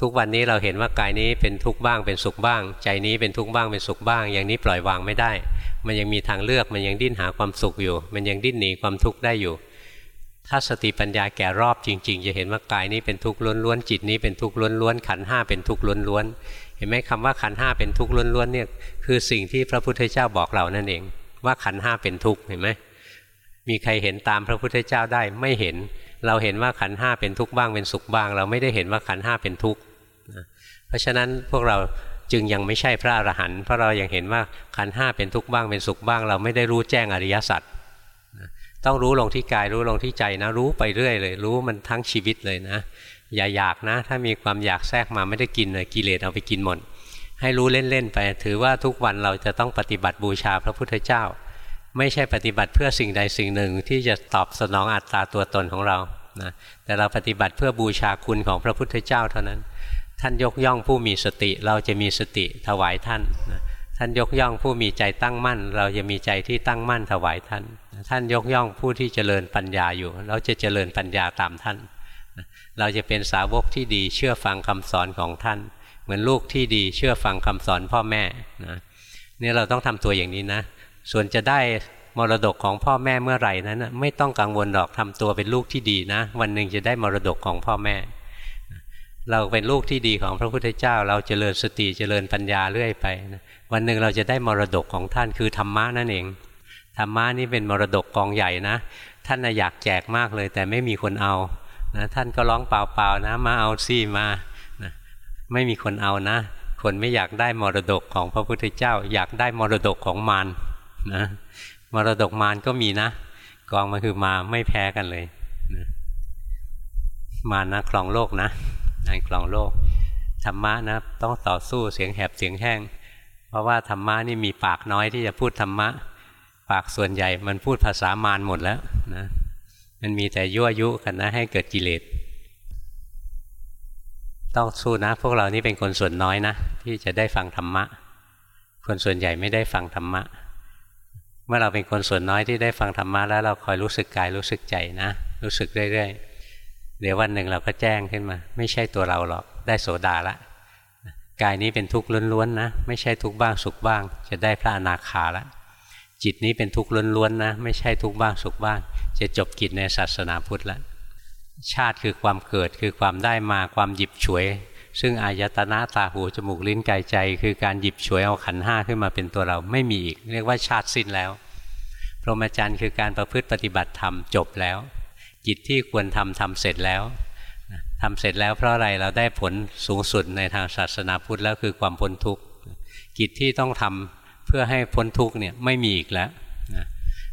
ทุกวันนี้เราเห็นว่ากายนี้เป็นทุกข์บ้างเป็นสุขบ้าง ใจนี้เป็นทุกข์บ้างเป็นสุขบ้าง อย่างนี้ปล่อยวางไม่ได้ มันยังมีทางเลือกมันยังดิ้นหาความสุขอยู่ มันยังดิ้นหนีความทุกข์ได้อยู่ ถ้าสติปัญญาแก่รอบจริง ๆ จะเห็นว่ากายนี้เป็นทุกข์ล้วนๆจิตนี้เป็นทุกข์ล้วนๆขันห้าเป็นทุกข์ล้วนๆ ห็นไหมคำว่าขันห้าเป็นทุกข์ล้วนๆเนี่ยคือสิ่งที่พระพุทธเจ้าบอกเรานั่นเอง ว่าขันห้าเป็นทุกข์เห็นไหมมีใครเห็นตามพระพุทธเจ้าได้ไม่เห็น เราเห็นว่าขันห้าเป็นทุกข์บ้างเป็นสุขบ้าง เราไม่ได้เห็นว่าขันห้าเป็นทุกข์เพราะฉะนั้นพวกเราจึงยังไม่ใช่พระอรหันต์เพราะเรายังเห็นว่าขันห้าเป็นทุกข์บ้างเป็นสุขบ้าง เราไม่ได้รู้แจ้งอริยสัจต้องรู้ลงที่กายรู้ลงที่ใจนะ รู้ไปเรื่อยเลย รู้มันทั้งชีวิตเลยนะ อย่าอยากนะ ถ้ามีความอยากแทรกมาไม่ได้กินเลยกิเลสเอาไปกินหมด ให้รู้เล่นๆไป ถือว่าทุกวันเราจะต้องปฏิบัติบูชาพระพุทธเจ้า ไม่ใช่ปฏิบัติเพื่อสิ่งใดสิ่งหนึ่งที่จะตอบสนองอัตตาตัวตนของเรานะแต่เราปฏิบัติเพื่อบูชาคุณของพระพุทธเจ้าเท่านั้น ท่านยกย่องผู้มีสติ เราจะมีสติถวายท่านนะท่านยกย่องผู้มีใจตั้งมั่น เราจะมีใจที่ตั้งมั่นถวายท่าน ท่านยกย่องผู้ที่เจริญปัญญาอยู่ เราจะเจริญปัญญาตามท่าน เราจะเป็นสาวกที่ดีเชื่อฟังคำสอนของท่าน เหมือนลูกที่ดีเชื่อฟังคำสอนพ่อแม่นะนี่เราต้องทำตัวอย่างนี้นะ ส่วนจะได้มรดกของพ่อแม่เมื่อไหร่นั้นไม่ต้องกังวลหรอกทำตัวเป็นลูกที่ดีนะ วันหนึ่งจะได้มรดกของพ่อแม่ เราเป็นลูกที่ดีของพระพุทธเจ้า เราเจริญสติเจริญปัญญาเรื่อยไปนะวันหนึ่งเราจะได้มรดกของท่านคือธรรมะนั่นเองธรรมะนี่เป็นมรดกกองใหญ่นะ ท่านอยากแจกมากเลย แต่ไม่มีคนเอา นะท่านก็ร้องเปล่าๆนะมาเอาซี่มานะไม่มีคนเอานะ คนไม่อยากได้มรดกของพระพุทธเจ้า อยากได้มรดกของมารนะมรดกมารก็มีนะ กองมาคือมาไม่แพ้กันเลยนะมานะคลองโลกนะนายคลองโลกธรรมะนะต้องต่อสู้เสียงแหบเสียงแห้ง เพราะว่าธรรมะนี่มีปากน้อยที่จะพูดธรรมะ ปากส่วนใหญ่มันพูดภาษามารหมดแล้วนะ มันมีแต่ยั่วยุกันนะให้เกิดกิเลสต้องสู้นะ พวกเรานี่เป็นคนส่วนน้อยนะ ที่จะได้ฟังธรรมะ คนส่วนใหญ่ไม่ได้ฟังธรรมะ เมื่อเราเป็นคนส่วนน้อยที่ได้ฟังธรรมะแล้วเราคอยรู้สึกกายรู้สึกใจนะ รู้สึกเรื่อยๆเดี๋ยววันหนึ่งเราก็แจ้งขึ้นมา ไม่ใช่ตัวเราหรอกได้โสดาละกายนี้เป็นทุกข์ล้วนๆนะ ไม่ใช่ทุกข์บ้างสุขบ้าง จะได้พระอนาคาแล้ว จิตนี้เป็นทุกข์ล้วนๆนะไม่ใช่ทุกข์บ้างสุขบ้าง จะจบกิจในศาสนาพุทธแล้วชาติคือความเกิดคือความได้มาความหยิบฉวย ซึ่งอายตนะตาหูจมูกลิ้นกายใจ คือการหยิบฉวยเอาขันห้าขึ้นมาเป็นตัวเราไม่มีอีก เรียกว่าชาติสิ้นแล้ว พรหมจรรย์คือการประพฤติปฏิบัติธรรมจบแล้ว กิจที่ควรทำทำเสร็จแล้วทำเสร็จแล้วเพราะอะไรเราได้ผลสูงสุดในทางศาสนาพุทธแล้วคือความพ้นทุกข์กิจที่ต้องทำพื่อให้พ้นทุกเนี่ยไม่มีอีกแล้ว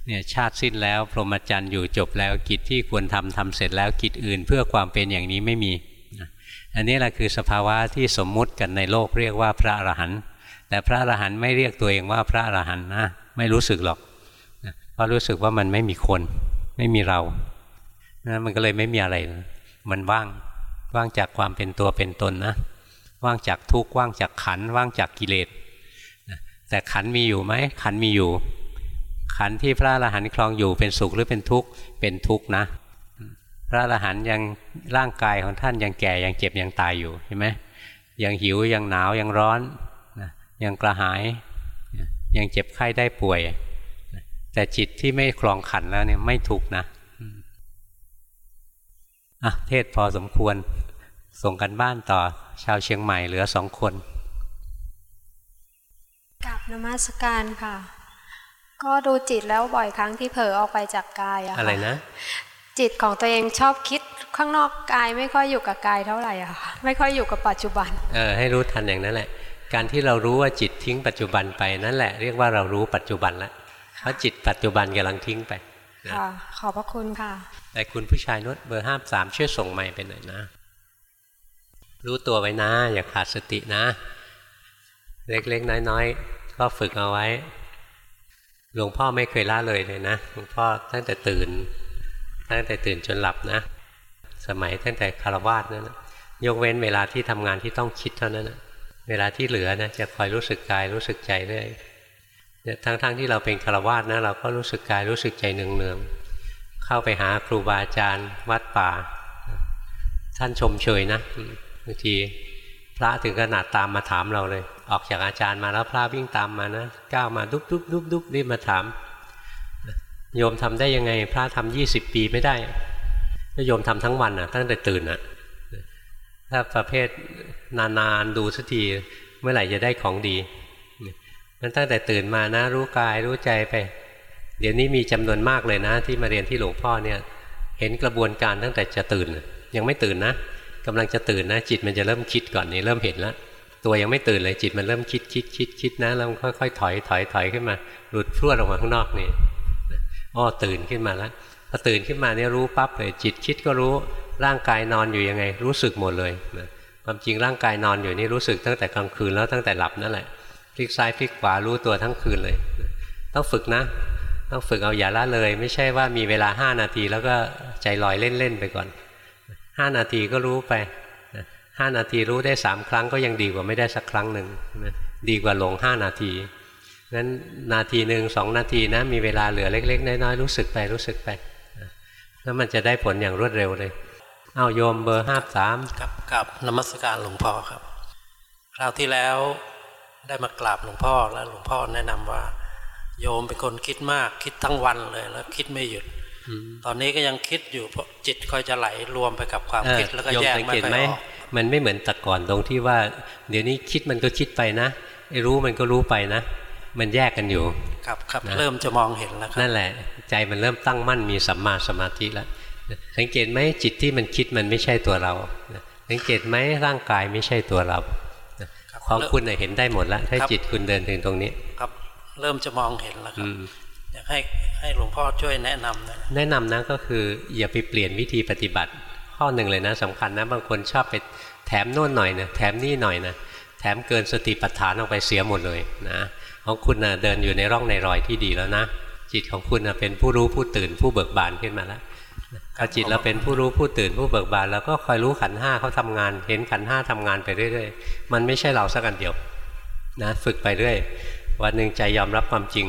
เนี่ยชาติสิ้นแล้ว พรหมจรรย์อยู่จบแล้วกิจที่ควรทำทำเสร็จแล้วกิจอื่น เพื่อความเป็นอย่างนี้ไม่มีอันนี้แหละคือสภาวะที่สมมุติกันในโลกเรียกว่าพระอรหันต์แต่พระอรหันต์ไม่เรียกตัวเองว่าพระอรหันต์นะไม่รู้สึกหรอกเพราะรู้สึกว่ามันไม่มีคนไม่มีเรานะมันก็เลยไม่มีอะไร มันว่างว่างจากความเป็นตัวเป็นตนนะว่างจากทุกข์ว่างจากขัน ว่างจากกิเลส แต่ขันมีอยู่ไหมขันมีอยู่ ขันที่พระอรหันต์คลองอยู่เป็นสุขหรือเป็นทุกข์เป็นทุกข์นะ พระอรหันต์ยังร่างกายของท่านยังแก่ยังเจ็บยังตายอยู่เห็นไหมยังหิวยังหนาวยังร้อนยังกระหาย ยังเจ็บไข้ได้ป่วย แต่จิตที่ไม่คลองขันแล้วเนี่ยไม่ทุกข์นะอะเทศพอสมควร ส่งกันบ้านต่อชาวเชียงใหม่เหลือสองคน นมัสการค่ะ ก็ดูจิตแล้วบ่อยครั้งที่เผลอออกไปจากกายอะค่อะไรนะ จิตของตัวเองชอบคิดข้างนอกกายไม่ค่อยอยู่กับกายเท่าไหร่อะค่ะไม่ค่อยอยู่กับปัจจุบัน เออให้รู้ทันอย่างนั้นแหละ การที่เรารู้ว่าจิตทิ้งปัจจุบันไปนั่นแหละเรียกว่าเรารู้ปัจจุบันแล้วเพราะจิตปัจจุบันกำลังทิ้งไปค่ะขอบพระคุณค่ะ แต่คุณผู้ชายนุชเบอร์ห้าสามช่วยส่งไมค์ไปหน่อยนะ รู้ตัวไว้นะ อย่าขาดสตินะ เล็กๆ น้อยๆ ก็ฝึกเอาไว้ หลวงพ่อไม่เคยละเลยเลยนะ หลวงพ่อตั้งแต่ตื่น ตั้งแต่ตื่นจนหลับนะ สมัยตั้งแต่คารวาสนั่นนะยกเว้นเวลาที่ทำงานที่ต้องคิดเท่านั้นนะเวลาที่เหลือนะจะคอยรู้สึกกายรู้สึกใจเรื่อยทั้งๆที่เราเป็นคารวาสนะเราก็รู้สึกกายรู้สึกใจเนืองๆเข้าไปหาครูบาอาจารย์ วัดป่า ท่านชมเชยนะบางทีพระถึงขนาดตามมาถามเราเลย ออกจากอาจารย์มาแล้วพระวิ่งตามมานะก้าวมาดุ๊บดุ๊บดุ๊บดุ๊บรีบมาถาม โยมทำได้ยังไง พระทำยี่สิบปีไม่ได้ก็โยมทำทั้งวันอะ ตั้งแต่ตื่นอะถ้าประเภทนานๆดูสักทีเมื่อไหร่จะได้ของดีมันตั้งแต่ตื่นมานะ รู้กายรู้ใจไป เดี๋ยวนี้มีจำนวนมากเลยนะ ที่มาเรียนที่หลวงพ่อเนี่ย เห็นกระบวนการตั้งแต่จะตื่น ยังไม่ตื่นนะกำลังจะตื่นนะ จิตมันจะเริ่มคิดก่อนนี่เริ่มเห็นแล้ว ตัวยังไม่ตื่นเลยจิตมันเริ่มคิดคิดคิดคิดนะแล้วค่อยๆถอยถอยถอยขึ้นมา หลุดพรวดออกมาข้างนอกนี่อ้อตื่นขึ้นมาแล้วพอตื่นขึ้นมาเนี่ยรู้ปั๊บเลยจิตคิดก็รู้ร่างกายนอนอยู่ยังไง รู้สึกหมดเลยนะความจริงร่างกายนอนอยู่นี่รู้สึกตั้งแต่กลางคืนแล้วตั้งแต่หลับนั่นแหละพลิกซ้ายพลิกขวารู้ตัวทั้งคืนเลย ต้องฝึกนะ ต้องฝึกเอาอย่าละเลย ไม่ใช่ว่ามีเวลาห้านาทีแล้วก็ใจลอยเล่นๆไปก่อนห้านาทีก็รู้ไป ห้านาทีรู้ได้สามครั้งก็ยังดีกว่าไม่ได้สักครั้งหนึ่งดีกว่าหลงห้านาทีงั้นนาทีหนึ่งสองนาทีนะมีเวลาเหลือเล็ก ๆ น้อยๆรู้สึกไปรู้สึกไปแล้วมันจะได้ผลอย่างรวดเร็วเลย เอาโยมเบอร์ห้าสามกับกับนมัสการหลวงพ่อครับ คราวที่แล้วได้มากราบหลวงพ่อแล้วหลวงพ่อแนะนำว่า โยมเป็นคนคิดมากคิดทั้งวันเลยแล้วคิดไม่หยุดตอนนี้ก็ยังคิดอยู่เพราะจิตคอยจะไหลรวมไปกับความคิดแล้วก็โยมแยกสังไม่เกตค่อยไหมออก มันไม่เหมือนแต่ก่อนตรงที่ว่า เดี๋ยวนี้คิดมันก็คิดไปนะไอ้รู้มันก็รู้ไปนะ มันแยกกันอยู่ ครับครับนะเริ่มจะมองเห็นแล้วครับนั่นแหละ ใจมันเริ่มตั้งมั่นมีสัมมาสมาธิแล้วสังเกตไหมจิตที่มันคิดมันไม่ใช่ตัวเราสังเกตไหมร่างกายไม่ใช่ตัวเราครับของคุณน่ะเห็นได้หมดแล้วถ้าครับจิตคุณเดินถึงตรงนี้ครับเริ่มจะมองเห็นแล้วครัอืบมอยากให้ให้หลวงพ่อช่วยแนะนำหนะแนะนำนะก็คืออย่าไปเปลี่ยนวิธีปฏิบัติ ข้อหนึ่งเลยนะสำคัญนะบางคนชอบไปแถมโน่นหน่อยนะแถมนี่หน่อยนะแถมเกินสติปัฏฐานออกไปเสียหมดเลยนะของคุณนะเดินอยู่ในร่องในรอยที่ดีแล้วนะ จิตของคุณนะเป็นผู้รู้ผู้ตื่นผู้เบิกบานขึ้นมาแล้วพอจิตเราเป็นผู้รู้ผู้ตื่นผู้เบิกบานแล้วก็คอยรู้ขันห้าเขาทำงาน เห็นขันห้าทำงานไปเรื่อยๆ มันไม่ใช่เราสักอันเดียวนะฝึกไปเรื่อยวันหนึ่งใจยอมรับความจริง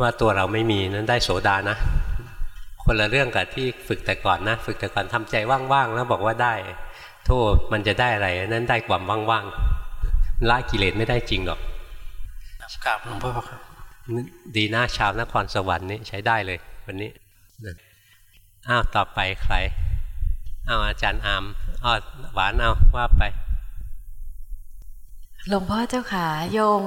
ว่าตัวเราไม่มีนั้นได้โสดานะ คนละเรื่องกับที่ฝึกแต่ก่อนนะ ฝึกแต่ก่อนทำใจว่างๆแล้วบอกว่าได้ โทษมันจะได้อะไรนั้นได้ความว่างๆละกิเลสไม่ได้จริงหรอกกราบหลวงพ่อครับดีนะชาวนครสวรรค์นี่ใช้ได้เลย วันนี้นะอ้าวต่อไปใครอ้าวอาจารย์อามอ้าวหวานเอาว่าไปหลวงพ่อเจ้าขาโยม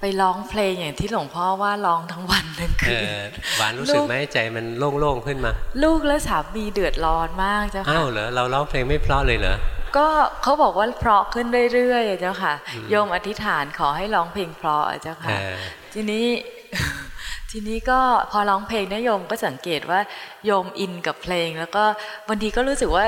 ไปร้องเพลงอย่างที่หลวงพ่อว่าร้องทั้งวันทั้งเอคืนอหวานรู้สึกไหมใจมันโล่งๆขึ้นมา ลูกและสามีเดือดร้อนมากเจ้าอ้าค่ะวเหรอเราร้องเพลงไม่เพราะเลยเหรอก็เขาบอกว่าเพราะขึ้นเรื่อยๆอะเจ้าค่ะโยมอธิษฐานขอให้ร้องเพลงเพราะอะเจ้าเอค่ะอทีนี้ทีนี้ก็พอร้องเพลงนะโยมก็สังเกตว่าโยมอินกับเพลง แล้วก็บางทีก็รู้สึกว่า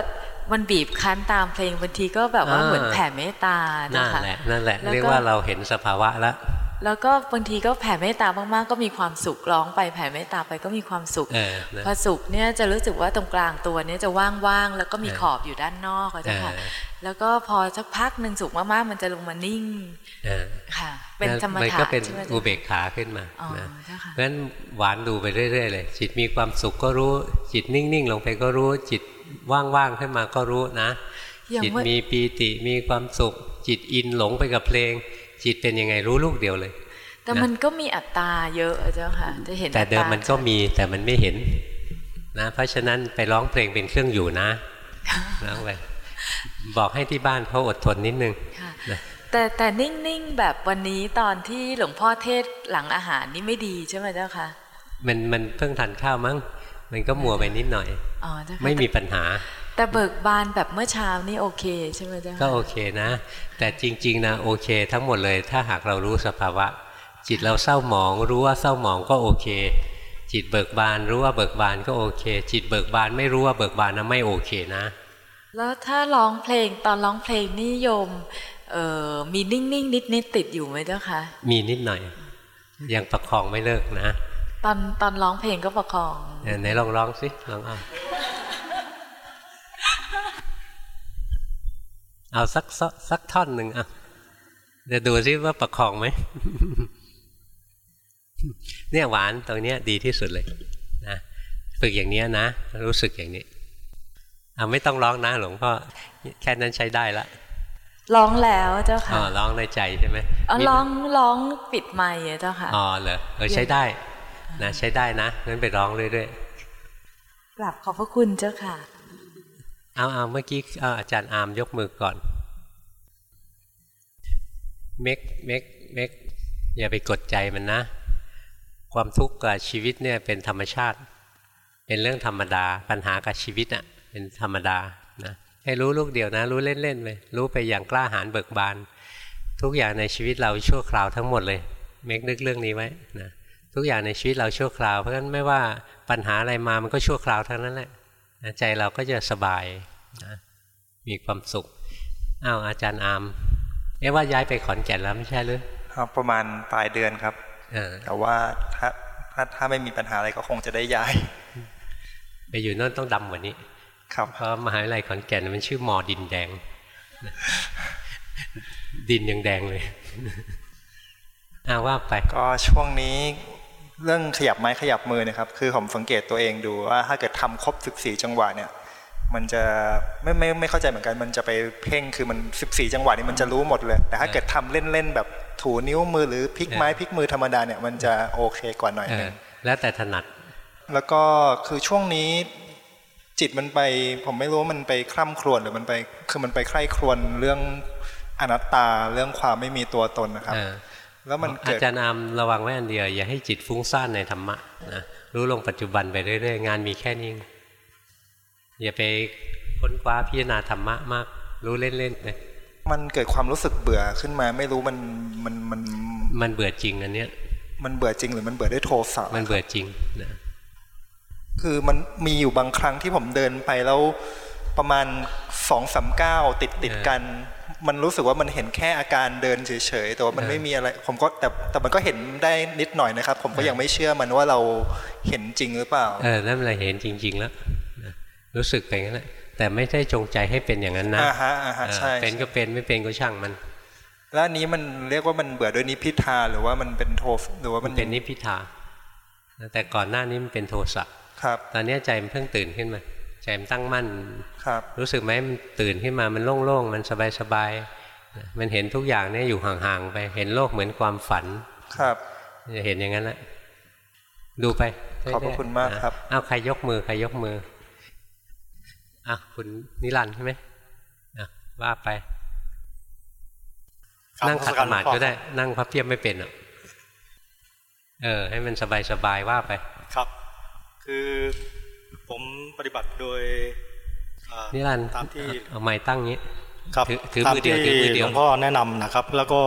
มันบีบคั้นตามเพลงบางทีก็แบบว่าเหมือนแผ่เมตตาเจ้านั่นค่ะแหละนั่นแหละแล้วก็เรียกว่าเราเห็นสภาวะแล้ว แล้วก็บางทีก็แผ่เมตตามากๆ ก็มีความสุขร้องไปแผ่เมตตาไปก็มีความสุขเออนะพอสุขเนี่ยจะรู้สึกว่าตรงกลางตัวเนี่ยจะว่างๆแล้วก็มีเออขอบอยู่ด้านนอกอะเจ้าค่ะเออแล้วก็พอสักพักหนึ่งสุขมากๆมันจะลงมานิ่งเออค่ะ เป็นธรรมมันถะก็เป็นใช่ไหมอุเจ้าเบกขาขึ้นมาอ๋อนะเจ้าค่ะเพราะฉะนั้นหวานดูไปเรื่อยๆเลย จิตมีความสุขก็รู้ จิตนิ่งๆ ลงไปก็รู้ จิตว่างๆขึ้นมาก็รู้นะอย่างจิตว่ามีปีติมีความสุข จิตอินหลงไปกับเพลง จิตเป็นยังไงรู้ลูกเดียวเลย แต่นะมันก็มีอัตตาเยอะอะเจ้าค่ะจะเห็นแต่เดิมอัตรามันก็มีแต่มันไม่เห็นนะเพราะฉะนั้นไปร้องเพลงเป็นเครื่องอยู่นะร้องไปบอกให้ที่บ้านเขาอดทนนิดนึงค่ะนะแต่แต่นิ่งๆแบบวันนี้ตอนที่หลวงพ่อเทศน์หลังอาหารนี่ไม่ดีใช่ไหมเจ้าค่ะมันมันเพิ่งทานข้าวมั้งมันก็มัวไปนิดหน่อยอ๋อเจ้าค่ะไม่มีปัญหา แต่เบิกบานแบบเมื่อเช้านี่โอเคใช่ไหมเจ้าค่ะก็โอเคนะ แต่จริง ๆนะโอเค ทั้งหมดเลยถ้าหากเรารู้สภาวะ จิตเราเศร้าหมอง รู้ว่าเศร้าหมองก็โอเค จิตเบิกบานรู้ว่าเบิกบานก็โอเค จิตเบิกบานไม่รู้ว่าเบิกบานนะไม่โอเคนะ แล้วถ้าร้องเพลงตอนร้องเพลงนี่โยมเอ่อมีนิ่งๆนิดๆติดอยู่ไหมเจ้าคะมีนิดหน่อย ยังประคองไม่เลิกนะ ตอนตอนร้องเพลงก็ประคองเออไหนลองร้องสิลองเอาเอาสักสักสักท่อนหนึ่งอะเดี๋ยวดูซิว่าประคองไหม เนี่ยหวานตรงเนี้ยดีที่สุดเลยนะฝึกอย่างเนี้ยนะ รู้สึกอย่างนี้เอาไม่ต้องร้องนะหลวงพ่อแค่นั้นใช้ได้ละร้องแล้วเจ้าค่ะอ๋อร้องในใจใช่ไหมอ๋อมีร้องร้องปิดไมค์อะเจ้าค่ะอ๋อเหรอเออใช้ได้นะใช้ได้นะงั้นไปร้องเรื่อยกราบขอบพระคุณเจ้าค่ะๆเอาเอาเมื่อกี้เอาอาจารย์อาร์มยกมือก่อนเมกเมกเมกอย่าไปกดใจมันนะ ความทุกข์กับชีวิตเนี่ยเป็นธรรมชาติ เป็นเรื่องธรรมดา ปัญหากับชีวิตอะเป็นธรรมดานะให้รู้ลูกเดียวนะ รู้เล่นๆเลยรู้ไปอย่างกล้าหาญเบิกบาน ทุกอย่างในชีวิตเราชั่วคราวทั้งหมดเลยเมกนึกเรื่องนี้ไว้นะทุกอย่างในชีวิตเราชั่วคราว เพราะฉะนั้นไม่ว่าปัญหาอะไรมามันก็ชั่วคราวทั้งนั้นแหละใจเราก็จะสบายนะมีความสุขอ้าวอาจารย์อามเอ๊ะว่าย้ายไปขอนแก่นแล้วไม่ใช่หรือครับประมาณปลายเดือนครับ แต่ว่าถ้าถ้าถ้าไม่มีปัญหาอะไรก็คงจะได้ย้าย ไปอยู่โนั่นต้องดำกว่านี้ ครับเพราะมหาวิทยาลัยขอนแก่นมันชื่อมอดินแดง ดินยังแดงเลยอาว่าไปก็ช่วงนี้เรื่องขยับไม้ขยับมือเนะครับ คือผมสังเกตตัวเองดูว่าถ้าเกิดทำครบ14จังหวะเนี่ย มันจะไม่ไม่ไม่เข้าใจเหมือนกัน มันจะไปเพ่งคือมัน 14 จังหวะนี้มันจะรู้หมดเลย แต่ถ้าเกิดทำเล่นๆแบบถูนิ้วมือหรือพลิกไม้พลิกมือธรรมดาเนี่ยมันจะโอเคกว่าหน่อยเอหนึองแล้วแต่ถนัด แล้วก็คือช่วงนี้จิตมันไป ผมไม่รู้ว่ามันไปคร่ำครวญหรือมันไปคือมันไปใคร่ครวญเรื่องอนัตตาเรื่องความไม่มีตัวตนนะครับเออแล้วมันอาเกิดจารย์อามระวังไว้อันเดียวอย่าให้จิตฟุ้งซ่านในธรรมะนะรู้ลงปัจจุบันไปเรื่อยๆงานมีแค่นี้เองอย่าไปค้นคว้าพิจารณาธรรมะมาก รู้เล่นๆไปมันเกิดความรู้สึกเบื่อขึ้นมาไม่รู้มันมันมันมันเบื่อจริงอันเนี้ย มันเบื่อจริงหรือมันเบื่อด้วยโทสะมันเบื่อจริงนะคือมันมีอยู่บางครั้งที่ผมเดินไปแล้วประมาณสองสามก้าวติดติดกัน มันรู้สึกว่ามันเห็นแค่อาการเดินเฉยๆแต่ว่ามันไม่มีอะไร ผมก็แต่แต่มันก็เห็นได้นิดหน่อยนะครับ ผมก็ยังไม่เชื่อมันว่าเราเห็นจริงหรือเปล่าเออนั่นแหละเห็นจริง ๆ แล้วนะ รู้สึกไปงั้นแหละแต่ไม่ได้จงใจให้เป็นอย่างนั้นนะอ่าฮะอ่าฮะเออใช่เป็นก็เป็นไม่เป็นก็ช่างมัน แล้วอันนี้มันเรียกว่ามันเบื่อด้วยนิพพิทาหรือว่ามันเป็นโทหรือว่ามัมันนเป็นนิพพิทาแต่ก่อนหน้านี้มันเป็นโทสะครับ ตอนนี้ใจมันเพิ่งตื่นขึ้นมาใจมันตั้งมั่นครับ รู้สึกไหมมันตื่นขึ้นมามันโล่งๆมันสบายๆมันเห็นทุกอย่างเนี่ยอยู่ห่างๆไปเห็นโลกเหมือนความฝันครับจะเห็นอย่างนั้นแหละดูไปขอบพระคุณมากครับอ้าวใครยกมือใครยกมือ อะคุณนิรันดร์ใช่ไหมอะว่าไปครับนั่งขัดสมาธิก็ได้ครับนั่งพับเพียบไม่เป็นหรอกเออ ให้มันสบายๆว่าไป ครับ คือผมปฏิบัติโดยอ่านิรันดร์ตามที่เอาไม้ตั้งงี้ครับถือถือตามมือเดียวที่ถือมือเดียวหลวงพ่อแนะนำนะครับ แล้วก็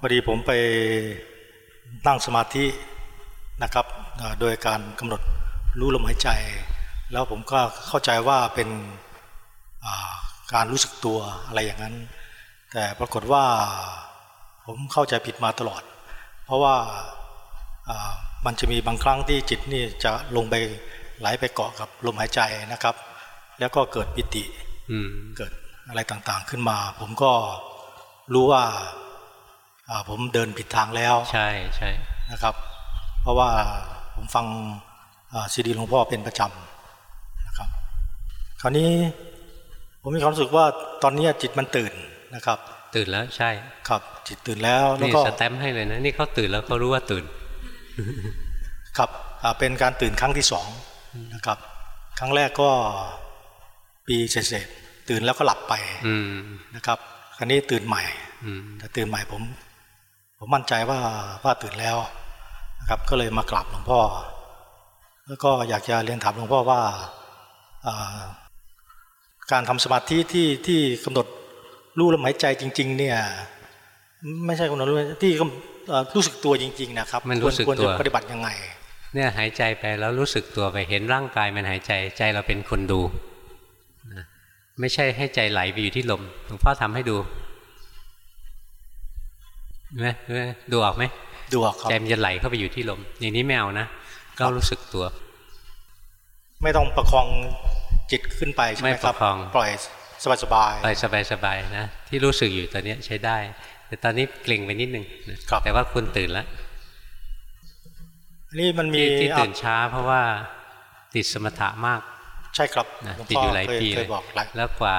พอดีผมไปนั่งสมาธินะครับอ่าโดยการกำหนดรู้ลมหายใจ แล้วผมก็เข้าใจว่าเป็นอ่าการรู้สึกตัวอะไรอย่างนั้น แต่ปรากฏว่าผมเข้าใจผิดมาตลอด เพราะว่าอ่ามันจะมีบางครั้งที่จิตนี่จะลงไปไหลไปเกาะกับลมหายใจนะครับ แล้วก็เกิดปิติอืมเกิดอะไรต่างๆขึ้นมา ผมก็รู้ว่าอ่าผมเดินผิดทางแล้ว ใช่ใช่นะครับ เพราะว่าผมฟังซีดีหลวงพ่อเป็นประจำนะครับ คราวนี้ผมมีความรู้สึกว่าตอนนี้จิตมันตื่นนะครับ ตื่นแล้วใช่ ครับจิตตื่นแล้วแล้วนี่ก็สแตมป์ให้เลยนะนี่เขาตื่นแล้วเขารู้ว่าตื่น ครับอ่าเป็นการตื่นครั้งที่สองนะครับ ครั้งแรกก็ปีเศษๆตื่นแล้วก็หลับไปอืมนะครับ คราวนี้ตื่นใหม่อืมแต่ตื่นใหม่ผม ผมมั่นใจว่าว่าตื่นแล้วนะครับ ก็เลยมากราบหลวงพ่อ แล้วก็อยากจะเรียนถามหลวงพ่อว่า การทำสมาธิที่ที่กำหนดรู้ลมหายใจจริง ๆ เนี่ย ไม่ใช่กำหนดรู้ที่รู้สึกตัวจริง ๆ นะครับมันรู้สึกตัวปฏิบัติยังไง เนี่ยหายใจไปแล้วรู้สึกตัวไปเห็นร่างกายมันหายใจใจเราเป็นคนดูไม่ใช่ให้ใจไหลไปอยู่ที่ลมหลวงพ่อทำให้ดูไหมดูออกไหมดูออกครับใจมันจะไหลเข้าไปอยู่ที่ลมอย่างนี้ไม่เอานะก็รู้สึกตัว ไม่ต้องประคอง จิตขึ้นไปใช่ไหมครับปล่อยสบายสบายปล่อยสบายสบายนะที่รู้สึกอยู่ตอนนี้ใช้ได้ แต่ตอนนี้เกร็งไปนิดนึงแต่ว่าคุณตื่นแล้วนี่มันมีที่ตื่นช้าเพราะว่าติดสมถะมาก ใช่ครับติดอยู่หลายปีเลยแล้วกว่า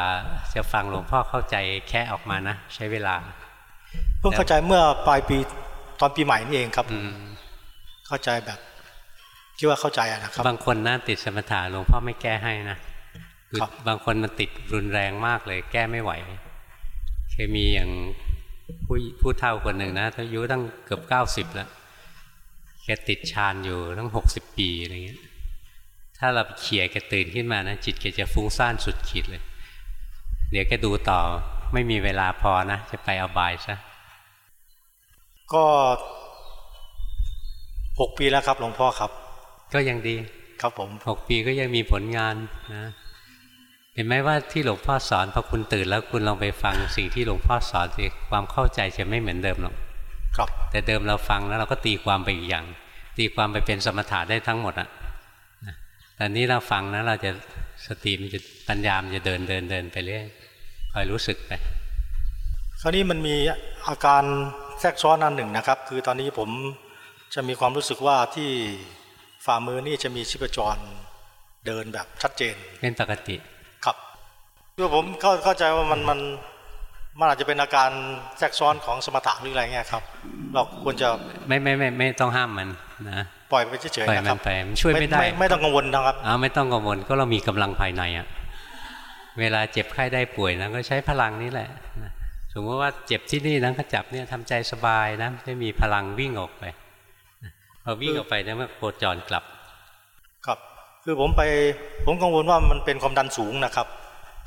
จะฟังหลวงพ่อเข้าใจแค่ออกมานะ ใช้เวลา เพิ่งเข้าใจเมื่อปลายปีตอนปีใหม่นี่เองครับเข้าใจแบบคิดว่าเข้าใจนะครับ บางคนนะติดสมถะหลวงพ่อไม่แก้ให้นะ คือบางคนมันติดรุนแรงมากเลย แก้ไม่ไหว เคยมีอย่างผู้ผู้เฒ่าคนหนึ่งนะอายุตั้งเกือบเก้าสิบแล้วแกติดฌานอยู่ตั้งหกสิบปีอะไรเงี้ย ถ้าเราเขี่ยแกตื่นขึ้นมานะจิตแกจะฟุ้งซ่านสุดขีดเลย เดี๋ยวแกดูต่อไม่มีเวลาพอนะ จะไปเอาบายซะก็หกปีแล้วครับหลวงพ่อครับ ก็ยังดีครับผมหกปีก็ยังมีผลงานนะ เห็นไหมว่าที่หลวงพ่อสอนพอคุณตื่นแล้วคุณลองไปฟังสิ่งที่หลวงพ่อสอนสิความเข้าใจจะไม่เหมือนเดิมหรอกครับ แต่เดิมเราฟังแล้วเราก็ตีความไปอีกอย่าง ตีความไปเป็นสมถะได้ทั้งหมดอะแต่นี้เราฟังนะเราจะสติมันจะปัญญามจะเดินเดินเดินไปเรื่อยคอยรู้สึกไปคราวนี้มันมีอาการแทรกซ้อนอันหนึ่งนะครับ คือตอนนี้ผมจะมีความรู้สึกว่าที่ฝ่ามือนี่จะมีชีพจรเดินแบบชัดเจนเป็นปกติ ครับคือผมเข้าเข้าใจว่ามันมันมันอาจจะเป็นอาการแทรกซ้อนของสมถะหรืออะไรเงี้ยครับ เราควรจะไม่ไม่ไม่ไม่ต้องห้ามมันนะปล่อยไปเฉยๆนะครับปล่อยมันไปมันช่วยไม่ได้ไม่ต้องกังวลนะครับอ้าไม่ต้องกังวลก็เรามีกำลังภายในอะเวลาเจ็บไข้ได้ป่วยนะก็ใช้พลังนี้แหละสมมติว่าเจ็บที่นี่นะก็จับเนี่ยทำใจสบายนะไม่มีพลังวิ่งออกไปพอวิ่งออกไปเนี่ยมันโคจรกลับ ครับ คือผมไปผมกังวลว่ามันเป็นความดันสูงนะครับ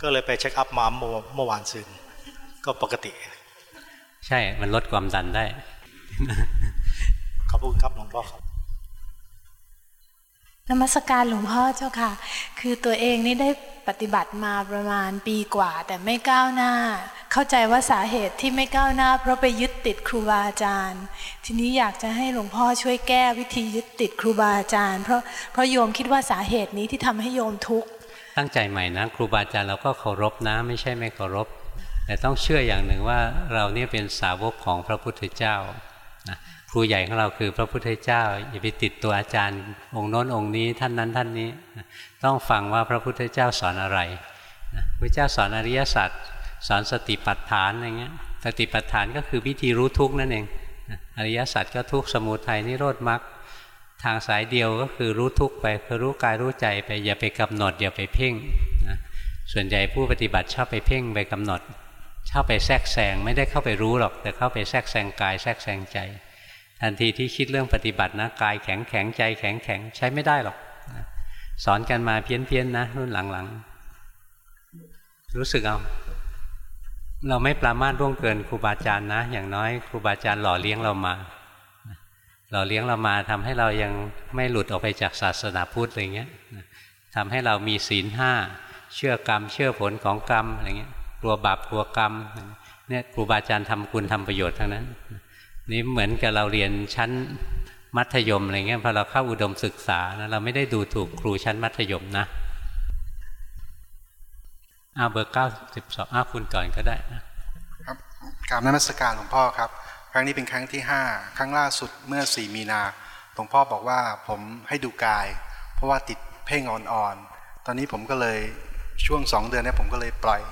ก็เลยไปเช็คอัพมาเมื่อวานซืนก็ปกติ ใช่มันลดความดันได้ ขอบคุณครับหลวงพ่อครับนมัสการหลวงพ่อเจ้าค่ะ คือตัวเองนี่ได้ปฏิบัติมาประมาณปีกว่า แต่ไม่ก้าวหน้า เข้าใจว่าสาเหตุที่ไม่ก้าวหน้า เพราะไปยึดติดครูบาอาจารย์ ทีนี้อยากจะให้หลวงพ่อช่วยแก้วิธียึดติดครูบาอาจารย์ เพราะเพราะโยมคิดว่าสาเหตุนี้ที่ทำให้โยมทุกข์ ตั้งใจใหม่นะครูบาอาจารย์เราก็เคารพนะไม่ใช่ไม่เคารพ แต่ต้องเชื่ออย่างหนึ่งว่าเราเนี่ยเป็นสาวกของพระพุทธเจ้าครูใหญ่ของเราคือพระพุทธเจ้าอย่าไปติดตัวอาจารย์ องค์โน้นองค์นี้ท่านนั้นท่านนี้ ต้องฟังว่าพระพุทธเจ้าสอนอะไรพระเจ้าสอนอริยสัจสอนสติปัฏฐานอะไรเงี้ยสติปัฏฐานก็คือวิธีรู้ทุกข์นั่นเองอริยสัจก็ทุกข์สมุทัยนิโรธมรรค ทางสายเดียวก็คือรู้ทุกไปคือรู้กายรู้ใจไปอย่าไปกำหนดอย่าไปเพ่งนะส่วนใหญ่ผู้ปฏิบัติชอบไปเพ่งไปกำหนดชอบไปแทรกแซงไม่ได้เข้าไปรู้หรอก แต่เข้าไปแทรกแซงกายแทรกแซงใจ ทันทีที่คิดเรื่องปฏิบัตินะกายแข็งแข็งใจแข็งแข็งใช้ไม่ได้หรอกสอนกันมาเพี้ยนเพียนนะรุ่นหลังๆ รู้สึกเอา เราไม่ปรามาสร่วงเกินครูบาอาจารย์นะ อย่างน้อยครูบาอาจารย์หล่อเลี้ยงเรามา หล่อเลี้ยงเรามาทำให้เรายังไม่หลุดออกไปจากศาสนาพุทธอะไรเงี้ยทำให้เรามีศีลห้าเชื่อกรรม เชื่อผลของกรรมอะไรเงี้ยกลัวบาปกลัวกรรมเนี่ยครูบาอาจารย์ทำคุณทำประโยชน์ทั้งนั้น นี่เหมือนกับเราเรียนชั้นมัธยมอะไรเงี้ยพอเราเข้าอุดมศึกษานะเราไม่ได้ดูถูกครูชั้นมัธยมนะอาเบอร์เก้าสิบสองอาคุณก่อนก็ได้ครับกราบนมัสการหลวงพ่อครับ ครั้งนี้เป็นครั้งที่ห้าครั้งล่าสุดเมื่อสี่มีนาหลวงพ่อบอกว่าผมให้ดูกาย เพราะว่าติดเพ่งอ่อนๆ ตอนนี้ผมก็เลยช่วงสองเดือนนี้ผมก็เลยปล่อย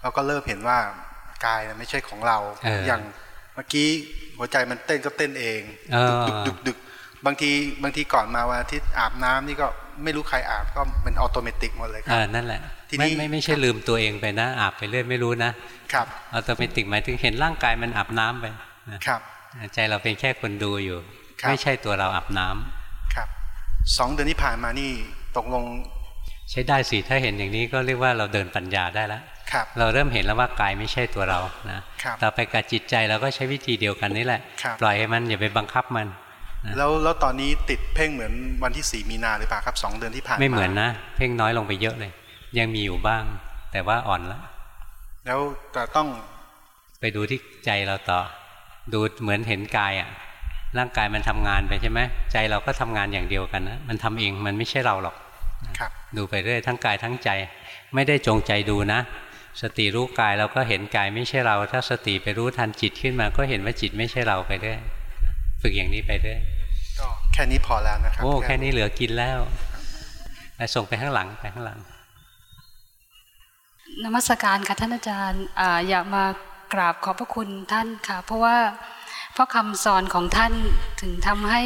แล้วก็เริ่มเห็นว่ากายไม่ใช่ของเราอย่างเมื่อกี้หัวใจมันเต้นก็เต้นเองดึกดึกดึกบางทีบางทีก่อนมาวันอาทิตย์อาบน้ำนี่ก็ไม่รู้ใครอาบก็เป็นอัตโนมัติหมดเลยครับนั่นแหละทีนี้ไม่ไม่ใช่ลืมตัวเองไปนะอาบไปเรื่อยไม่รู้นะครับ อัตโนมัติหมายถึงเห็นร่างกายมันอาบน้ำไป ครับใจเราเป็นแค่คนดูอยู่ ไม่ใช่ตัวเราอาบน้ำครับสองเดือนที่ผ่านมานี่ตกลง ใช้ได้สิถ้าเห็นอย่างนี้ก็เรียกว่าเราเดินปัญญาได้แล้วเราเริ่มเห็นแล้วว่ากายไม่ใช่ตัวเรานะต่อไปกับจิตใจเราก็ใช้วิธีเดียวกันนี่แหละ ปล่อยให้มันอย่าไปบังคับมันแล้วแล้วตอนนี้ติดเพ่งเหมือนวันที่สี่มีนาหรือเปล่าครับสองเดือนที่ผ่านมาไม่เหมือนนะ เพ่งน้อยลงไปเยอะเลย ยังมีอยู่บ้าง แต่ว่าอ่อนแล้วแล้วแต่ต้องไปดูที่ใจเราต่อ ดูเหมือนเห็นกายอะร่างกายมันทำงานไปใช่ไหมใจเราก็ทำงานอย่างเดียวกันนะมันทำเองมันไม่ใช่เราหรอกครับ ดูไปเรื่อยทั้งกายทั้งใจ ไม่ได้จงใจดูนะ สติรู้กายเราก็เห็นกายไม่ใช่เรา ถ้าสติไปรู้ทันจิตขึ้นมาก็เห็นว่าจิตไม่ใช่เราไปเรื่อยฝึกอย่างนี้ไปเรื่อยก็แค่นี้พอแล้วนะครับโอ้แค่นี้เหลือกินแล้วไปส่งไปข้างหลังไปข้างหลังนมัสการค่ะท่านอาจารย์อยากมา กราบขอบพระคุณท่านค่ะ เพราะว่าเพราะคำสอนของท่านถึงทำให้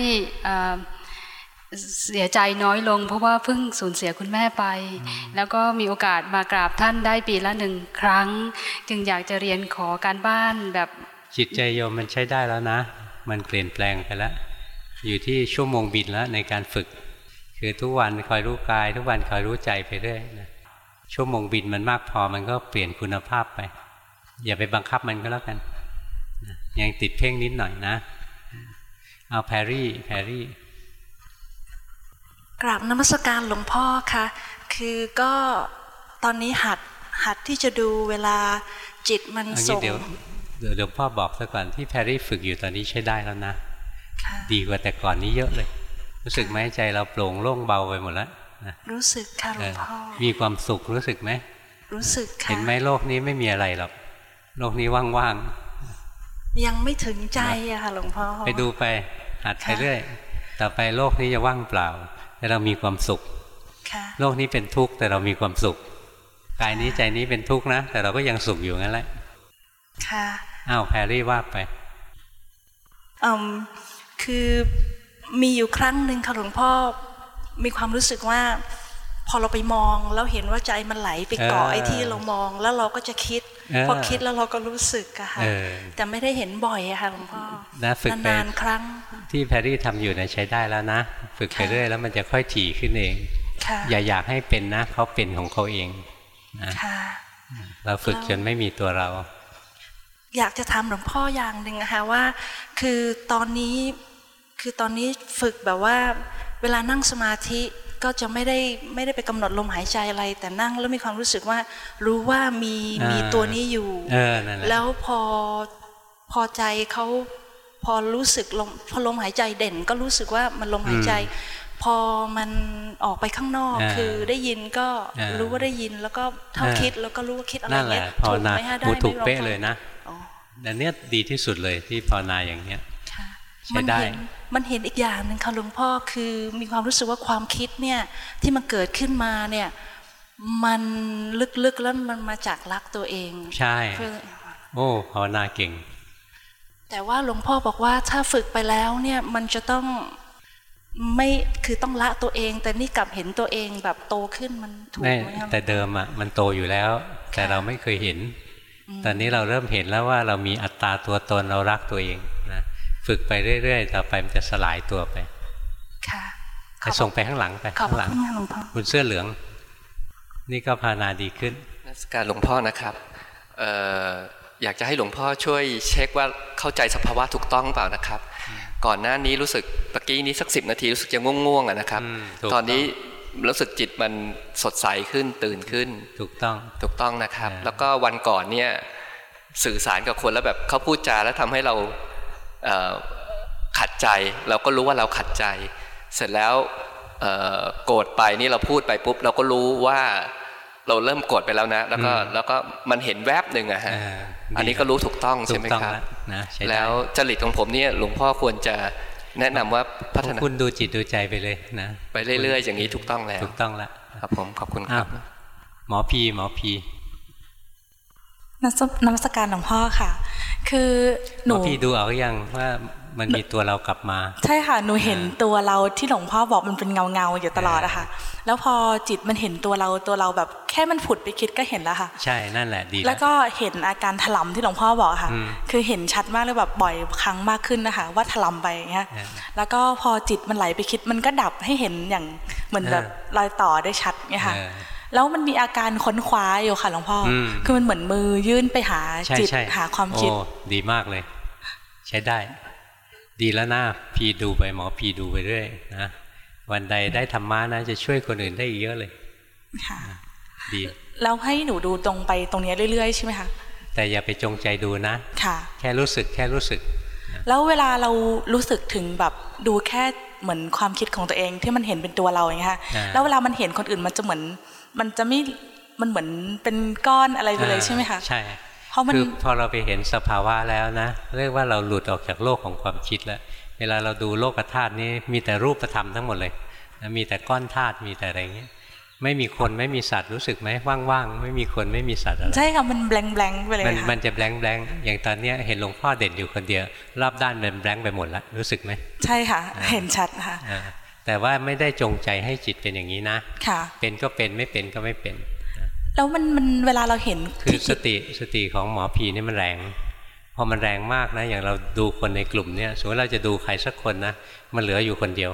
เสียใจน้อยลง เพราะว่าเพิ่งสูญเสียคุณแม่ไป แล้วก็มีโอกาสมากราบท่านได้ปีละหนึ่งครั้ง จึงอยากจะเรียนขอการบ้านแบบจิตใจโยมมันใช้ได้แล้วนะ มันเปลี่ยนแปลงไปแล้ว อยู่ที่ชั่วโมงบินแล้วในการฝึก คือทุกวันคอยรู้กาย ทุกวันคอยรู้ใจไปเรื่อยนะชั่วโมงบินมันมากพอมันก็เปลี่ยนคุณภาพไป อย่าไปบังคับมันก็แล้วกันยังติดเพ่งนิดหน่อยนะ เอาแพรรี่แพรรี่กราบนมัสการหลวงพ่อค่ะ คือก็ตอนนี้หัดหัดที่จะดูเวลาจิตมันส่งเดี๋ยวเดี๋ยวหลวงพ่อบอกซะก่อนที่แพรรี่ฝึกอยู่ตอนนี้ใช้ได้แล้วนะ ดีกว่าแต่ก่อนนี้เยอะเลย รู้สึกไหมใจเราโปร่งโล่งเบาไปหมดแล้วรู้สึกค่ะหลวงพ่อมีความสุขรู้สึกไหมรู้สึกค่ะเห็นไหมโลกนี้ไม่มีอะไรหรอก โลกนี้ว่างๆ ยังไม่ถึงใจอะค่ะหลวงพ่อ ไปดูไปหัดไปเรื่อย ต่อไปโลกนี้จะว่างเปล่า แต่เรามีความสุข โลกนี้เป็นทุกข์แต่เรามีความสุข กายนี้ใจนี้เป็นทุกข์นะ แต่เราก็ยังสุขอยู่งั้นแหละ ค่ะ อ้าวแพรรี่ว่าไปอืมคือมีอยู่ครั้งหนึ่งค่ะหลวงพ่อมีความรู้สึกว่า พอเราไปมองแล้วเห็นว่าใจมันไหลไปเกาะไอ้ที่เรามองแล้วเราก็จะคิดพอคิดแล้วเราก็รู้สึกอะค่ะแต่ไม่ได้เห็นบ่อยอะค่ะหลวงพ่อนานๆครั้ง ที่แพรรี่ทำอยู่เนี่ยใช้ได้แล้วนะ ฝึกไปเรื่อยแล้วมันจะค่อยถี่ขึ้นเองอย่าอยากให้เป็นนะเขาเป็นของเขาเองนะเราฝึกจนไม่มีตัวเรา อยากจะทำหลวงพ่ออย่างหนึ่งนะคะว่า คือตอนนี้คือตอนนี้ฝึกแบบว่า เวลานั่งสมาธิ ก็จะไม่ได้ไม่ได้ไปกำหนดลมหายใจอะไร แต่นั่งแล้วมีความรู้สึกว่า รู้ว่ามีมีตัวนี้อยู่แล้วพอพอใจเขาพอรู้สึกลมพอลมหายใจเด่น ก็รู้สึกว่ามันลมหายใจ พอมันออกไปข้างนอก คือได้ยินก็รู้ว่าได้ยินแล้วก็เท่าคิดแล้วก็รู้ว่าคิดอะไรเงี้ยถูกไหมฮะได้ถูกเป๊ะเลยนะแต่เนี้ยดีที่สุดเลยที่ภาวนาอย่างเนี้ย ใช้ได้มันเห็นอีกอย่างหนึ่งค่ะหลวงพ่อคือมีความรู้สึกว่าความคิดเนี่ยที่มันเกิดขึ้นมาเนี่ยมันลึกๆแล้วมันมาจากรักตัวเอง ใช่ โอ้ภาวนาเก่ง แต่ว่าหลวงพ่อบอกว่าถ้าฝึกไปแล้วเนี่ยมันจะต้องไม่คือต้องละตัวเอง แต่นี่กลับเห็นตัวเองแบบโตขึ้นมันถูกไหมแต่เดิมอะมันโตอยู่แล้ว แต่เราไม่เคยเห็น ตอนนี้เราเริ่มเห็นแล้วว่าเรามีอัตตาตัวตนเรารักตัวเองนะ ฝึกไปเรื่อยๆ ต่อไปมันจะสลายตัวไป ค่ะจะส่งไปข้างหลังไปข้างหลังคุณเสื้อเหลือง นี่ก็ภาวนาดีขึ้นนักการหลวงพ่อนะครับอออยากจะให้หลวงพ่อช่วยเช็คว่าเข้าใจสภาวะถูกต้องเปล่านะครับ ก่อนหน้านี้รู้สึกตะกี้นี้สักสิบนาทีรู้สึกจะง่วงๆนะครับ ตอนนี้รู้สึกจิตมันสดใสขึ้นตื่นขึ้น ถูกต้องถูกต้องนะครับ แล้วก็วันก่อนเนี่ยสื่อสารกับคนแล้วแบบเขาพูดจาแล้วทำให้เรา ขัดใจเราก็รู้ว่าเราขัดใจ เสร็จแล้วโกรธไปนี่เราพูดไปปุ๊บ เราก็รู้ว่าเราเริ่มโกรธไปแล้วนะ แล้วก็แล้วก็มันเห็นแวบหนึ่งอะฮะอันนี้ก็รู้ถูกต้องใช่ไหมครับแล้วจริตของผมเนี่ยหลวงพ่อควรจะแนะนำว่าพัฒนาคุณดูจิตดูใจไปเลยนะไปเรื่อยๆ อย่างนี้ถูกต้องแล้วถูกต้องแล้วครับผมขอบคุณครับ หมอพีหมอพี นมัสการหลวงพ่อค่ะ คือหนูพี่ดูเอาอยังว่ามันมีตัวเรากลับมา ใช่ค่ะหนูเห็นตัวเราที่หลวงพ่อบอกมันเป็นเงาเงาอยู่ตลอดอะค่ะ แล้วพอจิตมันเห็นตัวเราตัวเราแบบแค่มันผุดไปคิดก็เห็นแล้วค่ะ ใช่นั่นแหละดี แล้วก็เห็นอาการถลำที่หลวงพ่อบอกค่ะ คือเห็นชัดมากเลยแบบบ่อยครั้งมากขึ้นนะคะ ว่าถลำไปอย่างเงี้ยแล้วก็พอจิตมันไหลไปคิดมันก็ดับให้เห็นอย่างเหมือนแบบรอยต่อได้ชัดเงี้ยค่ะ แล้วมันมีอาการค้นคว้าอยู่ค่ะหลวงพ่อ คือมันเหมือนมือยื่นไปหาจิตหาความคิดดีมากเลย ใช้ได้ ดีแล้วนะพีดูไปหมอพีดูไปเรื่อยนะวันใดได้ธรรมะนะจะช่วยคนอื่นได้อีกเยอะเลยค่ะดีแล้วให้หนูดูตรงไปตรงนี้เรื่อยๆใช่ไหมคะแต่อย่าไปจงใจดูนะ ค่ะ แค่รู้สึกแค่รู้สึก แล้วเวลาเรารู้สึกถึงแบบดูแค่เหมือนความคิดของตัวเองที่มันเห็นเป็นตัวเราอย่างเงี้ยแล้วเวลามันเห็นคนอื่นมันจะเหมือน มันจะไม่มันเหมือนเป็นก้อนอะไรไปเลยใช่ไหมคะใช่คือพอเราไปเห็นสภาวะแล้วนะ เรียกว่าเราหลุดออกจากโลกของความคิดแล้วเวลาเราดูโลกธาตุนี้มีแต่รูปธรรมทั้งหมดเลยมีแต่ก้อนธาตุมีแต่อะไรเงี้ยไม่มีคนไม่มีสัตว์รู้สึกไหมว่างๆไม่มีคนไม่มีสัตว์อะไรใช่ค่ะมันแบงแบงไปเลยมันมันจะแบงแบงอย่างตอนนี้เห็นหลวงพ่อเด่นอยู่คนเดียว รอบด้านเป็น blank ไปหมดแล้วรู้สึกไหมใช่ค่ะ เห็นชัดค่ะ แต่ว่าไม่ได้จงใจให้จิตเป็นอย่างนี้นะค่ะ เป็นก็เป็นไม่เป็นก็ไม่เป็น แล้วมันมันเวลาเราเห็นคือสติสติของหมอผีนี่มันแรงพอมันแรงมากนะ อย่างเราดูคนในกลุ่มเนี่ยสมมติเราจะดูใครสักคนนะมันเหลืออยู่คนเดียว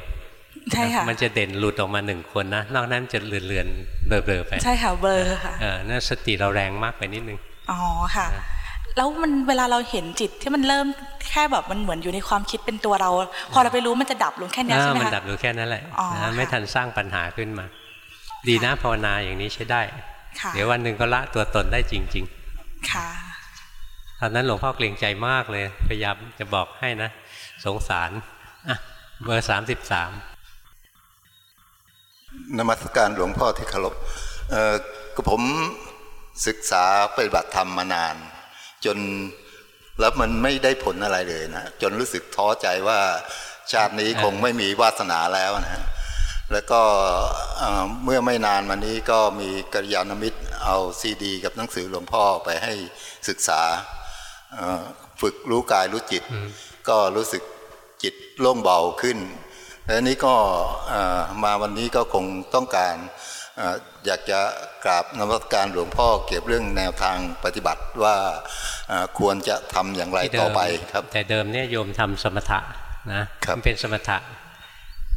ใช่ค่ะมันจะเด่นหลุดออกมาหนึ่งคนนะนอกนั้นจะเลือนเลือนเบลอเบลอไปใช่ค่ะเบลอค่ะเออนั่นสติเราแรงมากไปนิดนึงอ๋อค่ะ แล้วมันเวลาเราเห็นจิตที่มันเริ่มแค่แบบมันเหมือนอยู่ในความคิดเป็นตัวเรา พอเราไปรู้มันจะดับลงแค่นี้ใช่ไหมคะมันดับลงแค่นั้นแหละไม่ทันสร้างปัญหาขึ้นมา ดีนะภาวนาอย่างนี้ใช้ได้ เดี๋ยววันหนึ่งก็ละตัวตนได้จริง ๆ ค่ะตอนนั้นหลวงพ่อเกรงใจมากเลยพยายามจะบอกให้นะ สงสารอะเบอร์สามสิบสามนมัสการหลวงพ่อที่เคารพเออก็ผมศึกษาปฏิบัติธรรมมานาน จนแล้วมันไม่ได้ผลอะไรเลยนะจนรู้สึกท้อใจว่าชาตินี้คงไม่มีวาสนาแล้วนะแล้วก็เมื่อไม่นานมานี้ก็มีกัลยาณมิตรเอาซีดี กับหนังสือหลวงพ่อไปให้ศึกษาฝึกรู้กายรู้จิต ก็รู้สึกจิตโล่งเบาขึ้น และนี้ก็มาวันนี้ก็คงต้องการอยากจะ กราบนมัสการหลวงพ่อเกี่ยวเรื่องแนวทางปฏิบัติว่าควรจะทำอย่างไรต่อไปครับ แต่เดิมเนี่ยโยมทำสมถะนะมันเป็นสมถะ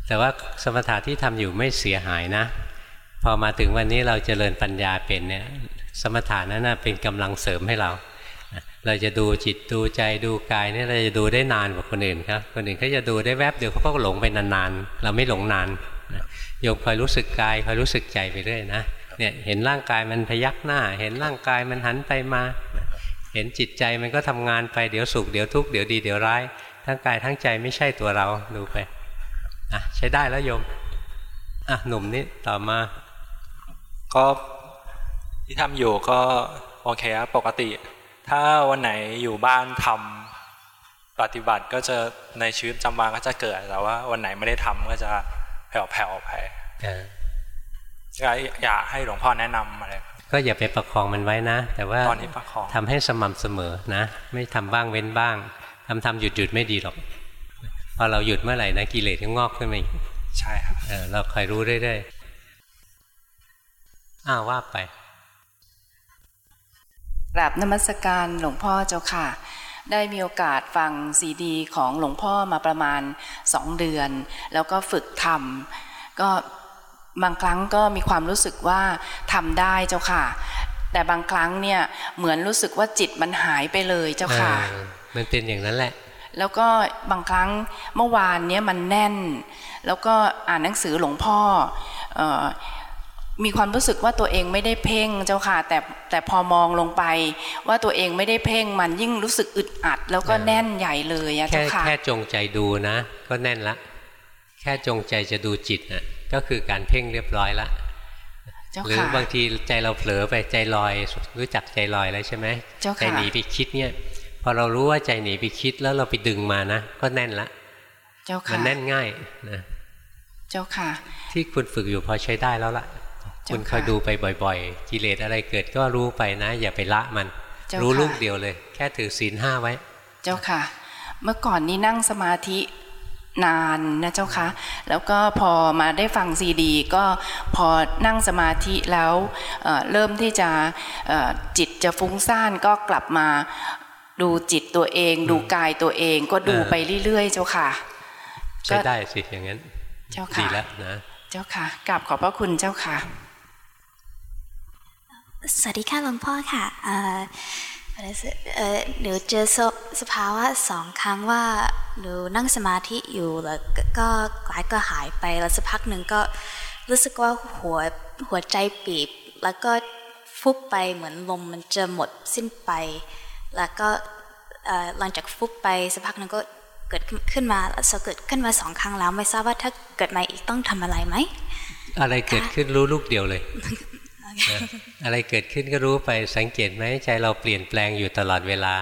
แต่ว่าสมถะที่ทำอยู่ไม่เสียหายนะ พอมาถึงวันนี้เราจเจริญปัญญาเป็นเนี่ยสมถะนั้นเป็นกำลังเสริมให้เรา เราจะดูจิตดูใจดูกายเนี่ยเราจะดูได้นานกว่าคนอื่นครับคนอื่นเขาจะดูได้แวบเดียวเขาก็หลงไปนานๆเราไม่หลงนานโยมคอยรู้สึกกายคอยรู้สึกใจไปเรื่อยนะ เนี่ยเห็นร่างกายมันพยักหน้า เห็นร่างกายมันหันไปมา เห็นจิตใจมันก็ทำงานไปเดี๋ยวสุขเดี๋ยวทุกข์เดี๋ยวดีเดี๋ยวร้ายทั้งกายทั้งใจไม่ใช่ตัวเราดูไปอะใช้ได้แล้วโยมอะหนุ่มนี่ต่อมา ก็ที่ทำอยู่ก็โอเคครับปกติ ถ้าวันไหนอยู่บ้านทำปฏิบัติก็จะในชีวิตจำวันก็จะเกิดแต่ว่า วันไหนไม่ได้ทำก็จะแผ่วแผ่วไป อยากให้หลวงพ่อแนะนำอะไรก็อย่าไปประคองมันไว้นะ แต่ว่าตอนนี้ประคองทำให้สม่ำเสมอนะ ไม่ทำบ้างเว้นบ้างทำทำหยุดหยุดไม่ดีหรอกพอเราหยุดเมื่อไหร่นะกิเลสก็งอกขึ้นมาอีกใช่ครับเออเราคอยรู้เรื่อยๆอ้าวว่าไปกราบนมัสการหลวงพ่อเจ้าค่ะ ได้มีโอกาสฟังซีดี ของหลวงพ่อมาประมาณสองเดือน แล้วก็ฝึกทำก็ บางครั้งก็มีความรู้สึกว่าทำได้เจ้าค่ะ แต่บางครั้งเนี่ยเหมือนรู้สึกว่าจิตมันหายไปเลยเจ้าค่ะ มันเป็นอย่างนั้นแหละ แล้วก็บางครั้งเมื่อวานเนี้ยมันแน่น แล้วก็อ่านหนังสือหลวงพ่ออมีความรู้สึกว่าตัวเองไม่ได้เพ่งเจ้าค่ะ แต่แต่พอมองลงไป ว่าตัวเองไม่ได้เพ่งมันยิ่งรู้สึกอึดอัด แล้วก็แน่นใหญ่เลยอะเจ้าค่ะแค่จงใจดูนะ ก็แน่นละ แค่จงใจจะดูจิตน่ะ ก็คือการเพ่งเรียบร้อยละหรือบางทีใจเราเผลอไปใจลอย รู้จักใจลอยแล้วใช่ไหมใจหนีไปคิดเนี่ยพอเรารู้ว่าใจหนีไปคิดแล้วเราไปดึงมานะก็แน่นละเจ้าค่ะมันแน่นง่ายนะเจ้าค่ะ ที่คุณฝึกอยู่พอใช้ได้แล้วล่ะ คุณคอยดูไปบ่อยๆ กิเลสอะไรเกิดก็รู้ไปนะ อย่าไปละมัน รู้ลูกเดียวเลย แค่ถือศีลห้าไว้ เจ้าค่ะ เมื่อก่อนนี้นั่งสมาธิ นานนะเจ้าค่ะแล้วก็พอมาได้ฟังซีดี ก็พอนั่งสมาธิแล้วเเริ่มที่จะจิตจะฟุ้งซ่านก็กลับมาดูจิตตัวเอง ดูกายตัวเองก็ดูไปเรื่อย ๆ เจ้าค่ะใช้ได้สิอย่างนั้นเจ้าค่ะดีแล้วนะเจ้าค่ะกราบขอบพระคุณเจ้าค่ะ สวัสดีค่ะหลวงพ่อค่ะ หนูเจอสภาวะสองครั้งว่าหนูนั่งสมาธิอยู่แล้วก็กลายก็หายไปแล้วสักพักหนึ่งก็รู้สึกว่าหัวหัวใจปีบ แล้วก็ฟุบไปเหมือนลมมันจะหมดสิ้นไป แล้วก็หลังจากฟุบไปสักพักหนึ่งก็เกิดขึ้นมาแล้วเกิดขึ้นมาสองครั้งแล้ว ไม่ทราบว่าถ้าเกิดมาอีกต้องทำอะไรไหม อะไรเกิดขึ้นรู้ลูกเดียวเลย อะไรเกิดขึ้นก็รู้ไปสังเกตไหมใจเราเปลี่ยนแปลงอยู่ตลอดเวลา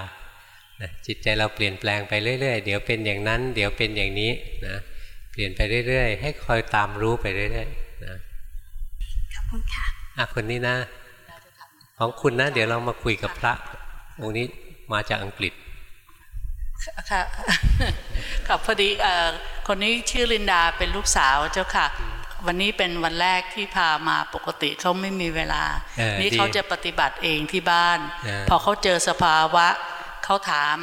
จิตใจเราเปลี่ยนแปลงไปเรื่อยๆ เดี๋ยวเป็นอย่างนั้น เดี๋ยวเป็นอย่างนี้นะเปลี่ยนไปเรื่อยๆ ให้คอยตามรู้ไปเรื่อยๆนะขอบคุณค่ะอะคนนี้นะ ของคุณนะ เดี๋ยวเรามาคุยกับพระองค์นี้มาจากอังกฤษค่ะครับพอดีคนนี้ชื่อลินดาเป็นลูกสาวเจ้าค่ะ วันนี้เป็นวันแรกที่พามาปกติเขาไม่มีเวลา นี่เขาจะปฏิบัติเองที่บ้าน พอเขาเจอสภาวะเขาถาม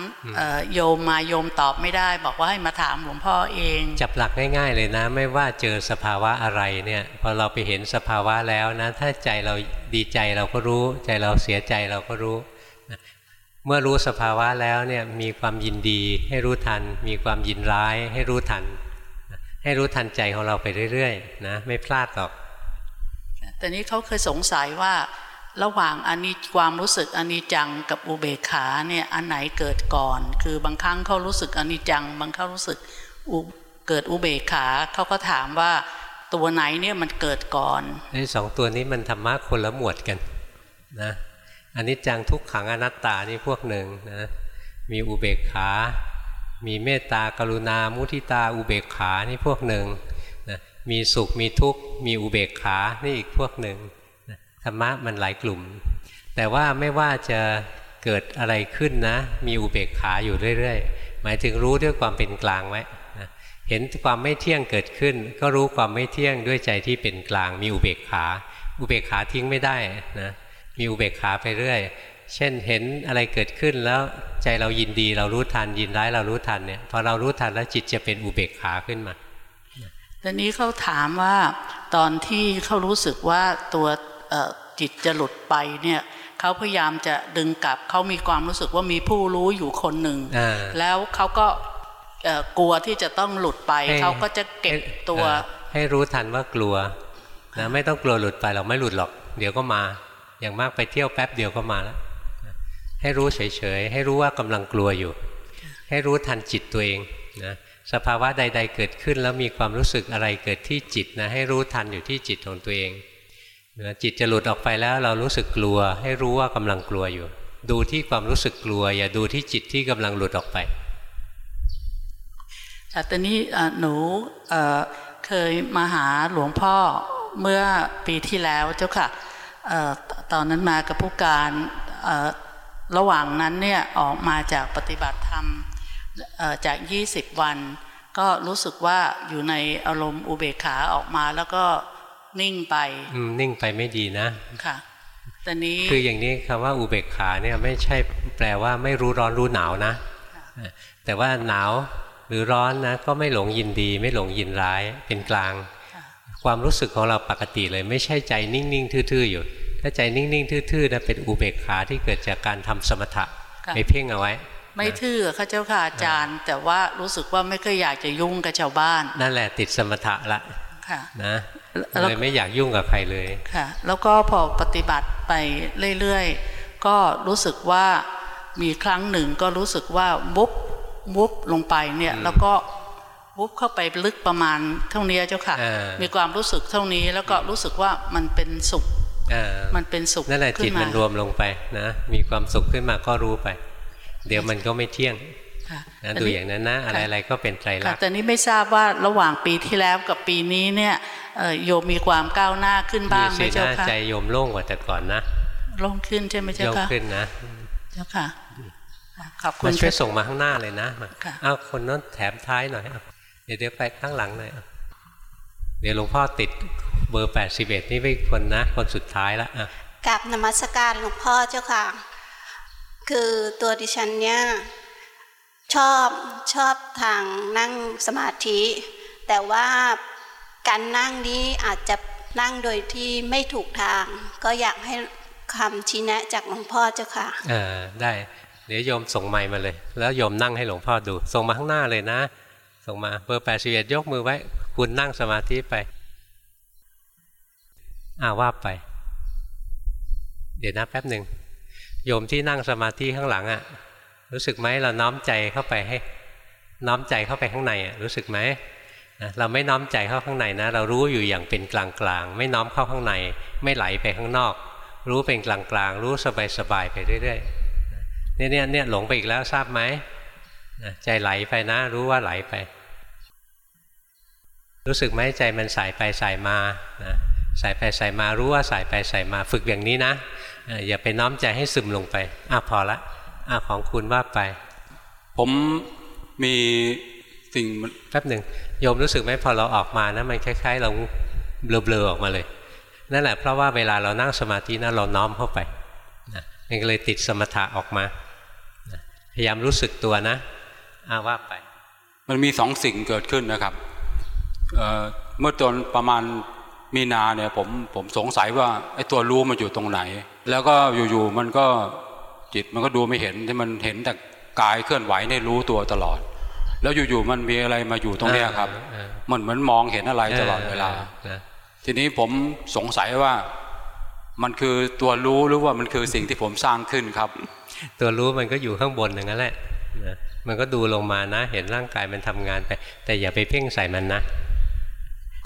โยมมาโยมตอบไม่ได้ บอกว่าให้มาถามหลวงพ่อเอง จับหลักง่ายๆเลยนะ ไม่ว่าเจอสภาวะอะไรเนี่ยพอเราไปเห็นสภาวะแล้วนะ ถ้าใจเราดีใจเราก็รู้ ใจเราเสียใจเราก็รู้ เมื่อรู้สภาวะแล้วเนี่ยมีความยินดีให้รู้ทัน มีความยินร้ายให้รู้ทัน ให้รู้ทันใจของเราไปเรื่อยๆนะไม่พลาดหรอกแต่นี้เขาเคยสงสัยว่าระหว่างอันนี้ความรู้สึกอันนี้จังกับอุเบกขาเนี่ยอันไหนเกิดก่อน คือบางครั้งเขารู้สึกอันนี้จัง บางครั้งรู้สึกเกิดอุเบกขาเขาก็ถามว่าตัวไหนเนี่ยมันเกิดก่อนไอ้สองตัวนี้มันธรรมะคนละหมวดกันนะอันนี้จังทุกขังอนัตตานี่พวกหนึ่งนะมีอุเบกขา มีเมตตากรุณา มุทิตา อุเบกขา นี่พวกหนึ่งนะมีสุข มีทุกข์ มีอุเบกขา นี่อีกพวกหนึ่งนะธรรมะมันหลายกลุ่ม แต่ว่าไม่ว่าจะเกิดอะไรขึ้นนะ มีอุเบกขาอยู่เรื่อยๆ หมายถึงรู้ด้วยความเป็นกลางไว้นะเห็นความไม่เที่ยงเกิดขึ้น ก็รู้ความไม่เที่ยงด้วยใจที่เป็นกลาง มีอุเบกขา อุเบกขาทิ้งไม่ได้นะ มีอุเบกขาไปเรื่อย เช่นเห็นอะไรเกิดขึ้นแล้วใจเรายินดีเรารู้ทันยินร้ายเรารู้ทันเนี่ยพอเรารู้ทันแล้วจิตจะเป็นอุเบกขาขึ้นมาตอนนี้เขาถามว่าตอนที่เขารู้สึกว่าตัวจิตจะหลุดไปเนี่ยเขาพยายามจะดึงกลับเขามีความรู้สึกว่ามีผู้รู้อยู่คนหนึ่งแล้วเขาก็กลัวที่จะต้องหลุดไปเขาก็จะเก็บตัวให้รู้ทันว่ากลัวนะไม่ต้องกลัวหลุดไปเราไม่หลุดหรอก เดี๋ยวก็มา อย่างมากไปเที่ยวแป๊บเดียวก็มาแล้ว ให้รู้เฉยๆให้รู้ว่ากำลังกลัวอยู่ ให้รู้ทันจิตตัวเองนะสภาวะใด ๆ เกิดขึ้นแล้วมีความรู้สึกอะไรเกิดที่จิตนะให้รู้ทันอยู่ที่จิตของตัวเองนะจิตจะหลุดออกไปแล้วเรารู้สึกกลัว ให้รู้ว่ากำลังกลัวอยู่ ดูที่ความรู้สึกกลัว อย่าดูที่จิตที่กำลังหลุดออกไปแต่ตอนนี้หนูเคยมาหาหลวงพ่อเมื่อปีที่แล้วเจ้าค่ะตอนนั้นมากับผู้การ ระหว่างนั้นเนี่ยออกมาจากปฏิบัติธรรมจาก 20 วัน ก็รู้สึกว่าอยู่ในอารมณ์อุเบกขาออกมาแล้วก็นิ่งไปนิ่งไปไม่ดีนะค่ะแต่นี้คืออย่างนี้คำว่าอุเบกขาเนี่ยไม่ใช่แปลว่าไม่รู้ร้อนรู้หนาวนะ แต่ว่าหนาวหรือร้อนนะก็ไม่หลงยินดี ไม่หลงยินร้ายเป็นกลาง ความรู้สึกของเราปกติเลย ไม่ใช่ใจนิ่งๆ ทื่อๆอยู่ ถ้าใจนิ่ง ๆ ทื่อๆนะเป็นอุเบกขาที่เกิดจากการทำสมถะไม่เพ่งเอาไว้ ไม่ทื่อข้าเจ้าค่ะอาจารย์ แต่ว่ารู้สึกว่าไม่เคยอยากจะยุ่งกับชาวบ้าน นั่นแหละติดสมถะละนะเลยไม่อยากยุ่งกับใครเลยค่ะ แล้วก็พอปฏิบัติไปเรื่อยๆก็รู้สึกว่ามีครั้งหนึ่งก็รู้สึกว่าบุบบุบลงไปเนี่ยแล้วก็วุบเข้าไปลึกประมาณเท่านี้เจ้าค่ะ มีความรู้สึกเท่านี้แล้วก็รู้สึกว่ามันเป็นสุข มันเป็นสุขนั่นแหละจิตมันรวมลงไปนะ มีความสุขขึ้นมาก็รู้ไป เดี๋ยวมันก็ไม่เที่ยงนะดูอย่างนั้นนะอะไรๆก็เป็นไตรลักษณ์แต่นี้ไม่ทราบว่าระหว่างปีที่แล้วกับปีนี้เนี่ยโยมมีความก้าวหน้าขึ้นบ้างไหมเจ้าค่ะใจโยมโล่งกว่าแต่ก่อนนะโล่งขึ้นใช่ไหมเจ้าค่ะโล่งขึ้นนะเจ้าค่ะขอบคุณมาช่วยส่งมาข้างหน้าเลยนะมาเอาคนนั้นแถมท้ายหน่อยเดี๋ยวเดี๋ยวไปข้างหลังหน่อย เดี๋ยวหลวงพ่อติดเบอร์แปดสิบเอ็ดนี่เป็นคนนะ คนสุดท้ายละอะกับนมัสการหลวงพ่อเจ้าค่ะ คือตัวดิฉันเนี่ยชอบชอบทางนั่งสมาธิ แต่ว่าการนั่งนี้อาจจะนั่งโดยที่ไม่ถูกทาง ก็อยากให้คำชี้แนะจากหลวงพ่อเจ้าค่ะเออได้ เดี๋ยวโยมส่งไม้มาเลย แล้วโยมนั่งให้หลวงพ่อดู ส่งมาข้างหน้าเลยนะ ส่งมาเบอร์แปดสิบเอ็ดยกมือไว้ คุณนั่งสมาธิไปอ่าว่าไป เดี๋ยวนะแป๊บหนึ่งโยมที่นั่งสมาธิข้างหลังอะ่ะรู้สึกไหมเราน้อมใจเข้าไปให้ น้อมใจเข้าไปข้างในอะ่ะรู้สึกไหมเราไม่น้อมใจเข้าข้างในนะ เรารู้อยู่อย่างเป็นกลางๆไม่น้อมเข้าข้างใน ไม่ไหลไปข้างนอก รู้เป็นกลางๆรู้สบายๆไปเรื่อยๆเนี่ยเนี่ยเนี่ยหลงไปอีกแล้วทราบไหมใจไหลไปนะ รู้ว่าไหลไป รู้สึกไหมใจมันสายไปสายมานะสายไปสายมารู้ว่าสายไปสายมาฝึกอย่างนี้นะอย่าไปน้อมใจให้ซึมลงไปอะพอละอะของคุณว่าไป ผมมีสิ่งแป๊บหนึ่งโยมรู้สึกไหมพอเราออกมานะมันคล้าย ๆ เราเบลอๆออกมาเลย นั่นแหละเพราะว่าเวลาเรานั่งสมาธินะเราน้อมเข้าไปนะมันก็เลยติดสมถะออกมาพยายามรู้สึกตัวนะอาว่าไป มันมีสองสิ่งเกิดขึ้นนะครับ เเมื่อตอนประมาณมีนาเนี่ยผมผมสงสัยว่าไอ้ตัวรู้มันอยู่ตรงไหน แล้วก็อยู่ๆมันก็จิตมันก็ดูไม่เห็นที่มันเห็นแต่กายเคลื่อนไหวในรู้ตัวตลอด แล้วอยู่ๆมันมีอะไรมาอยู่ตรงนี้ครับมันเหมือนมองเห็นอะไรตลอดเวลาทีนี้ผมสงสัยว่ามันคือตัวรู้หรือว่ามันคือสิ่งที่ผมสร้างขึ้นครับ ตัวรู้มันก็อยู่ข้างบนอย่างนั้นแหละมันก็ดูลงมานะ เห็นร่างกายมันทำงานไป แต่อย่าไปเพ่งใส่มันนะ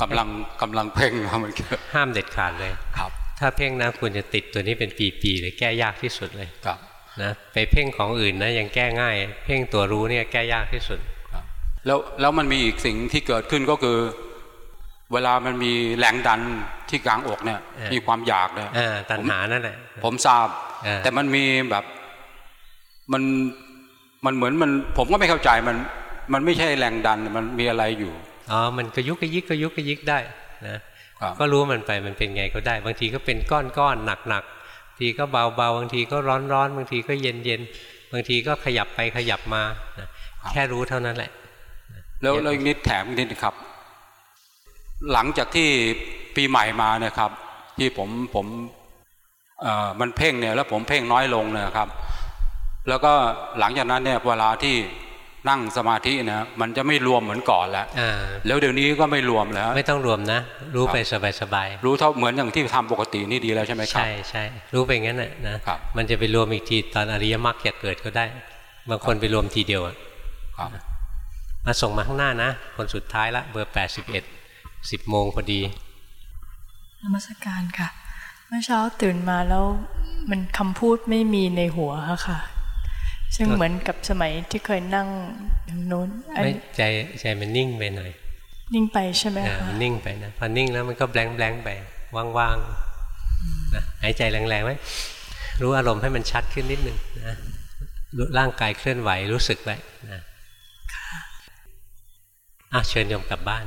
กำลังกำลังเพ่งนะมันห้ามเด็ดขาดเลยครับ ถ้าเพ่งนะคุณจะติดตัวนี้เป็นปีๆเลยแก้ยากที่สุดเลยครับนะไปเพ่งของอื่นนะยังแก้ง่าย เพ่งตัวรู้เนี่ยแก้ยากที่สุดแล้วแล้วมันมีอีกสิ่งที่เกิดขึ้นก็คือ เวลามันมีแรงดันที่กลางอกเนี่ย มีความอยากเนี่ยตัณหานั่นแหละผมทราบ แต่มันมีแบบมันมันเหมือนมันผมก็ไม่เข้าใจมัน มันไม่ใช่แรงดันมันมีอะไรอยู่ อ๋อมันกระยุกกระยิกกระยุกกระยิกได้นะก็รู้มันไปมันเป็นไงก็ได้ บางทีก็เป็นก้อนก้อนหนักหนักทีก็เบาเบาบางทีก็ร้อนร้อนบางทีก็เย็นเย็นบางทีก็ขยับไปขยับมาแค่รู้เท่านั้นแหละ แล้วแล้วอีกนิดแถมนิดครับ หลังจากที่ปีใหม่มาเนี่ยครับ ที่ผมผมเอ่อมันเพ่งเนี่ยแล้วผมเพ่งน้อยลงเนี่ยครับ แล้วก็หลังจากนั้นเนี่ยเวลาที่ นั่งสมาธินะมันจะไม่รวมเหมือนก่อนแล้วแล้วเดี๋ยวนี้ก็ไม่รวมแล้ว ไม่ต้องรวมนะ รู้ไปสบายๆรู้เท่าเหมือนอย่างที่ทำปกตินี่ดีแล้วใช่ไหมครับใช่ใช่รู้ไปงั้นนะนะมันจะไปรวมอีกทีตอนอริยมรรคจะเกิดก็ได้บางคนไปรวมทีเดียวมาส่งมาข้างหน้านะ คนสุดท้ายละเบอร์แปดสิบเอ็ดสิบโมงพอดีนมัสการค่ะ เมื่อเช้าตื่นมาแล้วมันคำพูดไม่มีในหัวค่ะ ซึ่งเหมือนกับสมัยที่เคยนั่งทางโน้นไม่ใจใจมันนิ่งไปหน่อย นิ่งไปใช่ไหมคะมันนิ่งไปนะพอนิ่งแล้วมันก็แบงแบงไปว่างๆนะหายใจแรงๆไว้รู้อารมณ์ให้มันชัดขึ้นนิดหนึ่งนะร่างกายเคลื่อนไหวรู้สึกไว้นะอะเชิญโยมกลับบ้าน